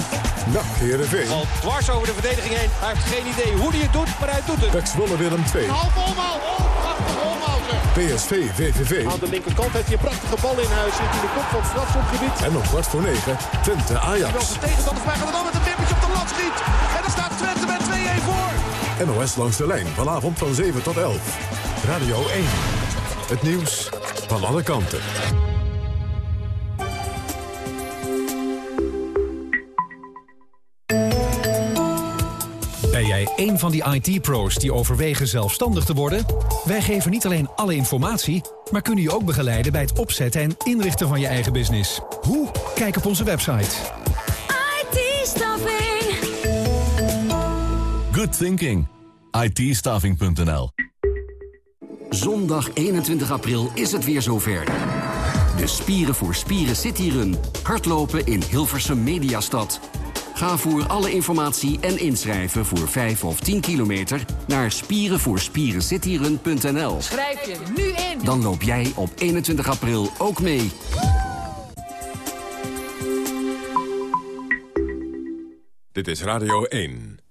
Speaker 8: NAC Heerenveen.
Speaker 43: Al dwars over de verdediging heen. Hij heeft geen idee hoe hij het doet, maar hij doet het.
Speaker 8: Pek Zwolle Willem 2.
Speaker 43: Half omhaal. Oh, prachtig omhaal.
Speaker 8: PSV VVV.
Speaker 43: Aan de linkerkant heeft hij een prachtige bal in huis. Zit in de kop van het strafschopgebied.
Speaker 8: En om kwart voor negen Twente Ajax.
Speaker 43: Wel zijn tegenstander gaat dan met een wippertje op de lat schiet. En dan staat Twente met 2-1 voor.
Speaker 8: NOS langs de lijn vanavond van 7 tot 11. Radio 1. Het nieuws van alle kanten.
Speaker 44: Ben jij een van die IT-pro's die overwegen zelfstandig te worden? Wij geven niet alleen alle informatie, maar kunnen je ook begeleiden bij het opzetten en inrichten van je eigen business. Hoe? Kijk op onze website.
Speaker 45: IT-staffing.
Speaker 46: Good thinking. it
Speaker 47: Zondag 21 april is het weer zover. De Spieren voor Spieren Cityrun. Hardlopen in Hilversum Mediastad. Ga voor alle informatie en inschrijven voor 5 of 10 kilometer naar spierenvoorspierencityrun.nl.
Speaker 45: Schrijf je nu in.
Speaker 47: Dan loop jij op 21 april ook mee.
Speaker 8: Dit is Radio 1.